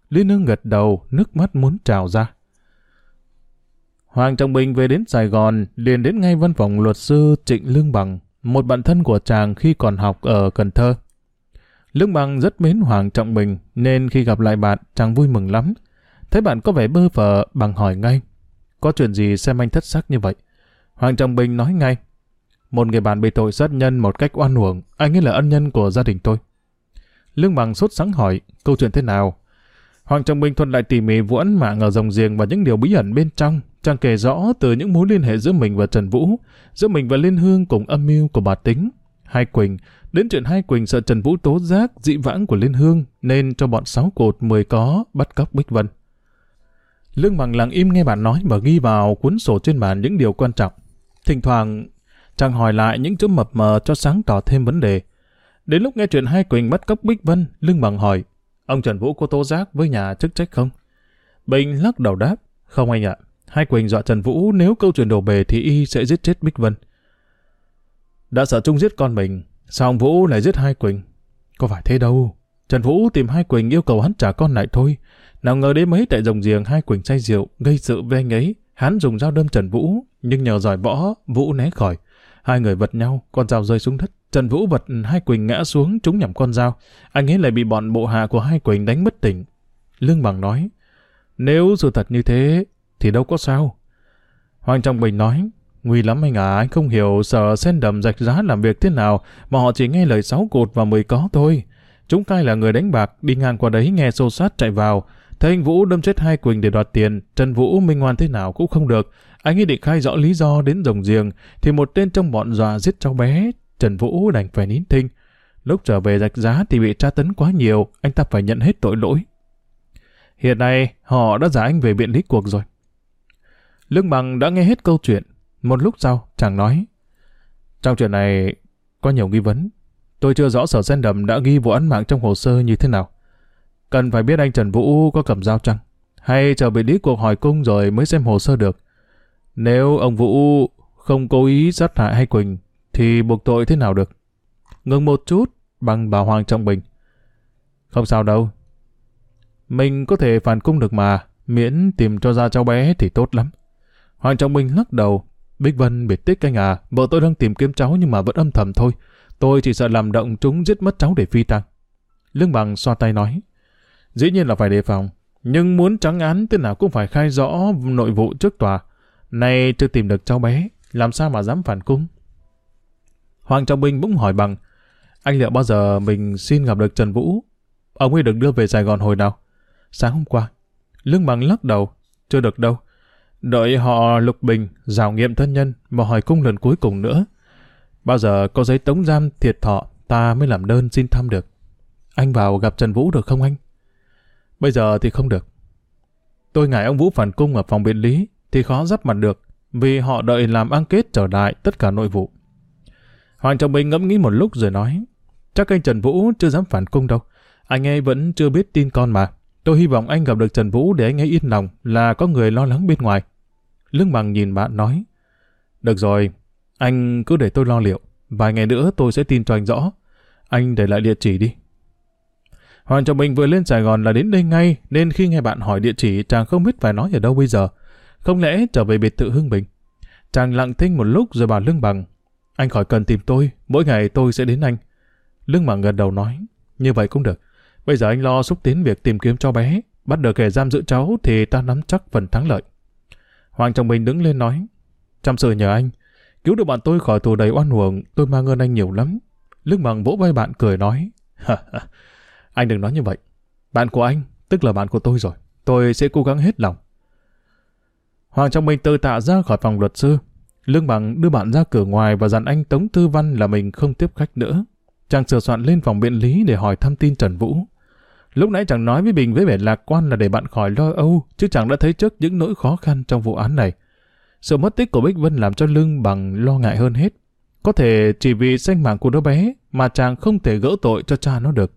Liên Hương gật đầu, nước mắt muốn trào ra. Hoàng Trọng Bình về đến Sài Gòn, liền đến ngay văn phòng luật sư Trịnh Lương Bằng, một bạn thân của chàng khi còn học ở Cần Thơ. Lương Bằng rất mến Hoàng Trọng Bình, nên khi gặp lại bạn, chàng vui mừng lắm. Thấy bạn có vẻ bơ phờ, bằng hỏi ngay. Có chuyện gì xem anh thất sắc như vậy? Hoàng Trọng Bình nói ngay. Một người bạn bị tội sát nhân một cách oan uổng, anh ấy là ân nhân của gia đình tôi. Lương Bằng sốt sắng hỏi, câu chuyện thế nào? Hoàng Trọng Bình thuật lại tỉ mỉ vụ án mạng ở dòng giềng và những điều bí ẩn bên trong, chàng kể rõ từ những mối liên hệ giữa mình và Trần Vũ, giữa mình và Liên Hương cùng âm mưu của bà Tính. Hai Quỳnh, đến chuyện Hai Quỳnh sợ Trần Vũ tố giác dị vãng của Liên Hương nên cho bọn sáu cột mười có bắt cóc Bích Vân. Lương Bằng lặng im nghe bạn nói và ghi vào cuốn sổ trên bàn những điều quan trọng. Thỉnh thoảng, chàng hỏi lại những chỗ mập mờ cho sáng tỏ thêm vấn đề. Đến lúc nghe chuyện Hai Quỳnh bắt cóc Bích Vân, Lương Bằng hỏi, ông Trần Vũ có tố giác với nhà chức trách không? Bình lắc đầu đáp, không anh ạ. Hai Quỳnh dọa Trần Vũ nếu câu chuyện đổ bề thì y sẽ giết chết Bích Vân. Đã sợ Trung giết con mình, sao ông Vũ lại giết Hai Quỳnh? Có phải thế đâu. Trần Vũ tìm Hai Quỳnh yêu cầu hắn trả con lại thôi. Nào ngờ đến mấy tại rồng giềng Hai Quỳnh say rượu gây sự với anh ấy. Hắn dùng dao đâm Trần Vũ, nhưng nhờ giỏi võ, Vũ né khỏi. Hai người vật nhau, con dao rơi xuống đất. Trần Vũ vật Hai Quỳnh ngã xuống trúng nhầm con dao. Anh ấy lại bị bọn bộ hạ của Hai Quỳnh đánh bất tỉnh. Lương Bằng nói, nếu sự thật như thế, thì đâu có sao. Hoàng Trọng Bình nói, nguy lắm anh à, anh không hiểu sở sen đầm rạch giá làm việc thế nào, mà họ chỉ nghe lời sáu cột và mười có thôi. Chúng cai là người đánh bạc, đi ngang qua đấy nghe xô sát chạy vào. Thấy anh Vũ đâm chết hai Quỳnh để đoạt tiền, Trần Vũ minh ngoan thế nào cũng không được. Anh ấy định khai rõ lý do đến rồng giềng, thì một tên trong bọn dọa giết cháu bé. Trần Vũ đành phải nín thinh. Lúc trở về rạch giá thì bị tra tấn quá nhiều, anh ta phải nhận hết tội lỗi. Hiện nay, họ đã giả anh về biện lý cuộc rồi. Lương Bằng đã nghe hết câu chuyện. Một lúc sau, chàng nói. Trong chuyện này, có nhiều nghi vấn. Tôi chưa rõ sở sen đầm đã ghi vụ án mạng trong hồ sơ như thế nào. Cần phải biết anh Trần Vũ có cầm dao chăng? Hay chờ bị lý cuộc hỏi cung rồi mới xem hồ sơ được? Nếu ông Vũ không cố ý sát hại hay Quỳnh, thì buộc tội thế nào được? Ngừng một chút, bằng bà Hoàng Trọng Bình. Không sao đâu, mình có thể phản cung được mà, miễn tìm cho ra cháu bé thì tốt lắm. Hoàng Trọng Minh lắc đầu. Bích Vân biệt tích anh à, vợ tôi đang tìm kiếm cháu nhưng mà vẫn âm thầm thôi. Tôi chỉ sợ làm động chúng giết mất cháu để phi tăng. Lương Bằng xoa tay nói. Dĩ nhiên là phải đề phòng, nhưng muốn trắng án thế nào cũng phải khai rõ nội vụ trước tòa. Nay chưa tìm được cháu bé, làm sao mà dám phản cung? Hoàng Trọng Minh bỗng hỏi bằng, anh liệu bao giờ mình xin gặp được Trần Vũ? Ông ấy được đưa về Sài Gòn hồi nào? Sáng hôm qua, Lương Bằng lắc đầu, chưa được đâu. Đợi họ lục bình, rào nghiệm thân nhân mà hỏi cung lần cuối cùng nữa. Bao giờ có giấy tống giam thiệt thọ, ta mới làm đơn xin thăm được. Anh vào gặp Trần Vũ được không anh? Bây giờ thì không được. Tôi ngại ông Vũ phản cung ở phòng biện lý thì khó dắp mặt được vì họ đợi làm an kết trở lại tất cả nội vụ. Hoàng Trọng Bình ngẫm nghĩ một lúc rồi nói chắc anh Trần Vũ chưa dám phản cung đâu. Anh ấy vẫn chưa biết tin con mà. Tôi hy vọng anh gặp được Trần Vũ để anh ấy yên lòng là có người lo lắng bên ngoài. Lương Bằng nhìn bạn nói, Được rồi, anh cứ để tôi lo liệu. Vài ngày nữa tôi sẽ tin cho anh rõ. Anh để lại địa chỉ đi. Hoàng Trọng Bình vừa lên Sài Gòn là đến đây ngay, nên khi nghe bạn hỏi địa chỉ, chàng không biết phải nói ở đâu bây giờ. Không lẽ trở về biệt thự Hưng Bình? Chàng lặng thinh một lúc rồi bảo Lương Bằng, anh khỏi cần tìm tôi, mỗi ngày tôi sẽ đến anh. Lương Bằng gật đầu nói, như vậy cũng được. Bây giờ anh lo xúc tiến việc tìm kiếm cho bé, bắt được kẻ giam giữ cháu thì ta nắm chắc phần thắng lợi. Hoàng Trọng Bình đứng lên nói, chăm sự nhờ anh, cứu được bạn tôi khỏi tù đầy oan uổng, tôi mang ơn anh nhiều lắm. Lương bằng vỗ vai bạn cười nói, anh đừng nói như vậy. Bạn của anh, tức là bạn của tôi rồi, tôi sẽ cố gắng hết lòng. Hoàng Trọng Bình tự tạ ra khỏi phòng luật sư. Lương Bằng đưa bạn ra cửa ngoài và dặn anh Tống Tư Văn là mình không tiếp khách nữa. Chàng sửa soạn lên phòng biện lý để hỏi thăm tin Trần Vũ. Lúc nãy chàng nói với Bình với vẻ lạc quan là để bạn khỏi lo âu, chứ chàng đã thấy trước những nỗi khó khăn trong vụ án này. Sự mất tích của Bích Vân làm cho Lương bằng lo ngại hơn hết. Có thể chỉ vì danh mạng của đứa bé mà chàng không thể gỡ tội cho cha nó được.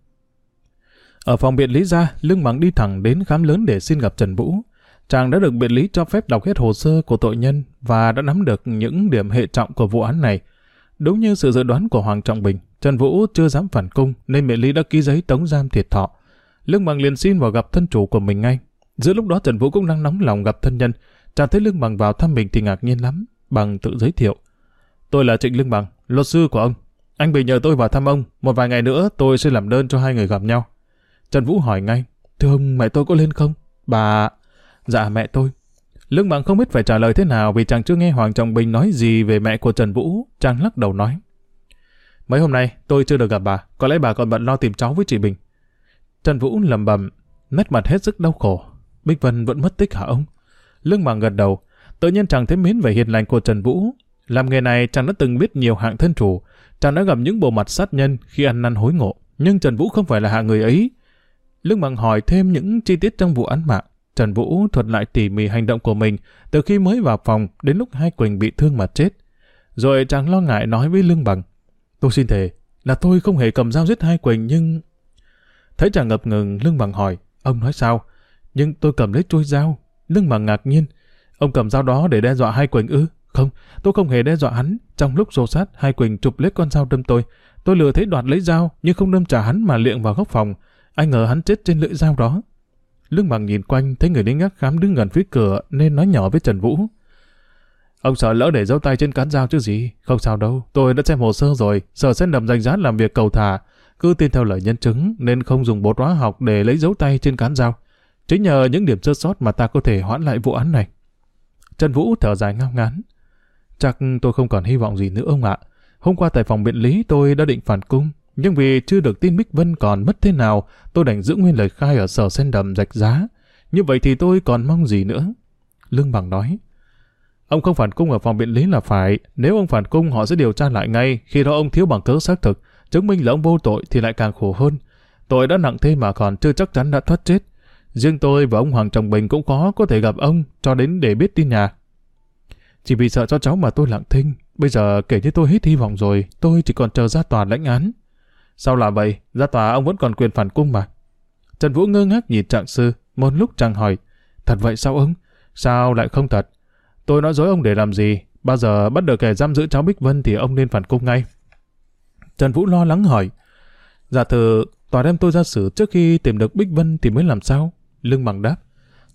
Ở phòng biện lý ra, Lương bằng đi thẳng đến khám lớn để xin gặp Trần Vũ. Chàng đã được biện lý cho phép đọc hết hồ sơ của tội nhân và đã nắm được những điểm hệ trọng của vụ án này. Đúng như sự dự đoán của Hoàng Trọng Bình, Trần Vũ chưa dám phản cung nên biện lý đã ký giấy tống giam thiệt thọ. Lương Bằng liền xin vào gặp thân chủ của mình ngay. Giữa lúc đó Trần Vũ cũng đang nóng lòng gặp thân nhân. Chàng thấy Lương Bằng vào thăm mình thì ngạc nhiên lắm. Bằng tự giới thiệu. Tôi là Trịnh Lương Bằng, luật sư của ông. Anh Bình nhờ tôi vào thăm ông. Một vài ngày nữa tôi sẽ làm đơn cho hai người gặp nhau. Trần Vũ hỏi ngay. Thưa ông, mẹ tôi có lên không? Bà... Dạ mẹ tôi. Lương Bằng không biết phải trả lời thế nào vì chàng chưa nghe Hoàng Trọng Bình nói gì về mẹ của Trần Vũ. Chàng lắc đầu nói. Mấy hôm nay tôi chưa được gặp bà. Có lẽ bà còn bận lo tìm cháu với chị Bình. Trần Vũ lầm bầm, nét mặt hết sức đau khổ. Bích Vân vẫn mất tích hả ông? Lương Bằng gật đầu, tự nhiên chàng thấy mến về hiền lành của Trần Vũ. Làm nghề này chàng đã từng biết nhiều hạng thân chủ, chàng đã gặp những bộ mặt sát nhân khi ăn năn hối ngộ, nhưng Trần Vũ không phải là hạng người ấy. Lương Bằng hỏi thêm những chi tiết trong vụ án mạng. Trần Vũ thuật lại tỉ mỉ hành động của mình từ khi mới vào phòng đến lúc hai Quỳnh bị thương mà chết. Rồi chàng lo ngại nói với Lương Bằng. Tôi xin thề là tôi không hề cầm dao giết hai Quỳnh nhưng... Thấy chàng ngập ngừng, Lương Bằng hỏi, ông nói sao? Nhưng tôi cầm lấy chuôi dao. Lương Bằng ngạc nhiên, ông cầm dao đó để đe dọa hai Quỳnh ư? Không, tôi không hề đe dọa hắn. Trong lúc xô sát, hai Quỳnh chụp lấy con dao đâm tôi. Tôi lừa thấy đoạt lấy dao, nhưng không đâm trả hắn mà liệng vào góc phòng. Anh ngờ hắn chết trên lưỡi dao đó. Lương Bằng nhìn quanh, thấy người lính gác khám đứng gần phía cửa nên nói nhỏ với Trần Vũ. Ông sợ lỡ để dấu tay trên cán dao chứ gì. Không sao đâu, tôi đã xem hồ sơ rồi. sợ sẽ nằm danh giá làm việc cầu thả. Cứ tin theo lời nhân chứng nên không dùng bột hóa học để lấy dấu tay trên cán dao. Chính nhờ những điểm sơ sót mà ta có thể hoãn lại vụ án này. Trần Vũ thở dài ngao ngán. Chắc tôi không còn hy vọng gì nữa ông ạ. Hôm qua tại phòng biện lý tôi đã định phản cung, nhưng vì chưa được tin Bích Vân còn mất thế nào, tôi đành giữ nguyên lời khai ở sở sen đầm rạch giá. Như vậy thì tôi còn mong gì nữa? Lương Bằng nói. Ông không phản cung ở phòng biện lý là phải. Nếu ông phản cung họ sẽ điều tra lại ngay. Khi đó ông thiếu bằng cớ xác thực. Chứng minh là ông vô tội thì lại càng khổ hơn. Tội đã nặng thế mà còn chưa chắc chắn đã thoát chết. Riêng tôi và ông Hoàng Trọng Bình cũng có có thể gặp ông cho đến để biết tin nhà. Chỉ vì sợ cho cháu mà tôi lặng thinh. Bây giờ kể như tôi hết hy vọng rồi, tôi chỉ còn chờ ra tòa lãnh án. Sao là vậy? Ra tòa ông vẫn còn quyền phản cung mà. Trần Vũ ngơ ngác nhìn trạng sư, một lúc chàng hỏi. Thật vậy sao ông? Sao lại không thật? Tôi nói dối ông để làm gì? Bao giờ bắt được kẻ giam giữ cháu Bích Vân thì ông nên phản cung ngay. Trần Vũ lo lắng hỏi. Giả thử, tòa đem tôi ra xử trước khi tìm được Bích Vân thì mới làm sao? Lương bằng đáp.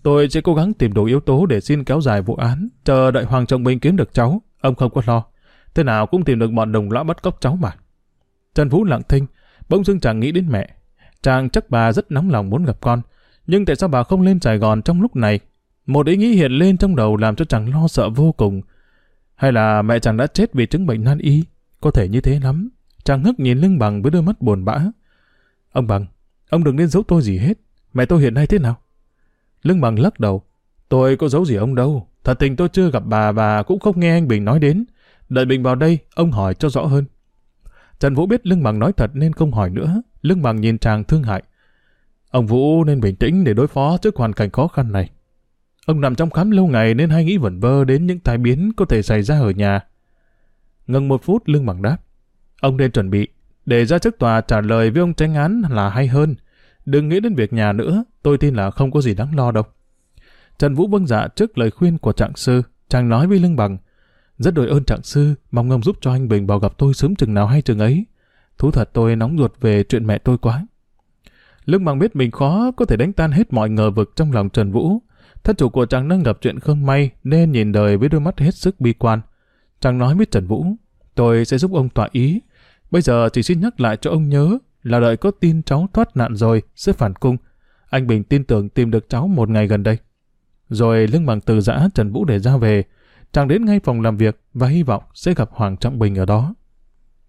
Tôi sẽ cố gắng tìm đủ yếu tố để xin kéo dài vụ án, chờ đợi Hoàng Trọng Minh kiếm được cháu. Ông không có lo. Thế nào cũng tìm được bọn đồng lõa bắt cóc cháu mà. Trần Vũ lặng thinh, bỗng dưng chàng nghĩ đến mẹ. Chàng chắc bà rất nóng lòng muốn gặp con. Nhưng tại sao bà không lên Sài Gòn trong lúc này? Một ý nghĩ hiện lên trong đầu làm cho chàng lo sợ vô cùng. Hay là mẹ chàng đã chết vì chứng bệnh nan y? Có thể như thế lắm. Chàng ngước nhìn lưng bằng với đôi mắt buồn bã. Ông bằng, ông đừng nên giấu tôi gì hết. Mẹ tôi hiện nay thế nào? Lưng bằng lắc đầu. Tôi có giấu gì ông đâu. Thật tình tôi chưa gặp bà và cũng không nghe anh Bình nói đến. Đợi Bình vào đây, ông hỏi cho rõ hơn. Trần Vũ biết Lưng Bằng nói thật nên không hỏi nữa. Lưng Bằng nhìn chàng thương hại. Ông Vũ nên bình tĩnh để đối phó trước hoàn cảnh khó khăn này. Ông nằm trong khám lâu ngày nên hay nghĩ vẩn vơ đến những tai biến có thể xảy ra ở nhà. Ngừng một phút Lưng Bằng đáp. Ông nên chuẩn bị, để ra trước tòa trả lời với ông tranh án là hay hơn. Đừng nghĩ đến việc nhà nữa, tôi tin là không có gì đáng lo đâu. Trần Vũ vâng dạ trước lời khuyên của trạng sư, chàng nói với Lương Bằng. Rất đội ơn trạng sư, mong ông giúp cho anh Bình vào gặp tôi sớm chừng nào hay chừng ấy. Thú thật tôi nóng ruột về chuyện mẹ tôi quá. Lương Bằng biết mình khó có thể đánh tan hết mọi ngờ vực trong lòng Trần Vũ. Thân chủ của chàng đang gặp chuyện không may nên nhìn đời với đôi mắt hết sức bi quan. Chàng nói với Trần Vũ, tôi sẽ giúp ông tỏa ý. Bây giờ chỉ xin nhắc lại cho ông nhớ là đợi có tin cháu thoát nạn rồi sẽ phản cung. Anh Bình tin tưởng tìm được cháu một ngày gần đây. Rồi lưng bằng từ giã Trần Vũ để ra về, chàng đến ngay phòng làm việc và hy vọng sẽ gặp Hoàng Trọng Bình ở đó.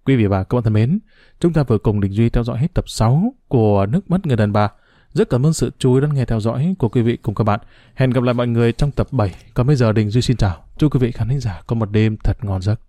Quý vị và các bạn thân mến, chúng ta vừa cùng Đình Duy theo dõi hết tập 6 của Nước mắt người đàn bà. Rất cảm ơn sự chú ý đón nghe theo dõi của quý vị cùng các bạn. Hẹn gặp lại mọi người trong tập 7. Còn bây giờ Đình Duy xin chào. Chúc quý vị khán giả có một đêm thật ngon giấc.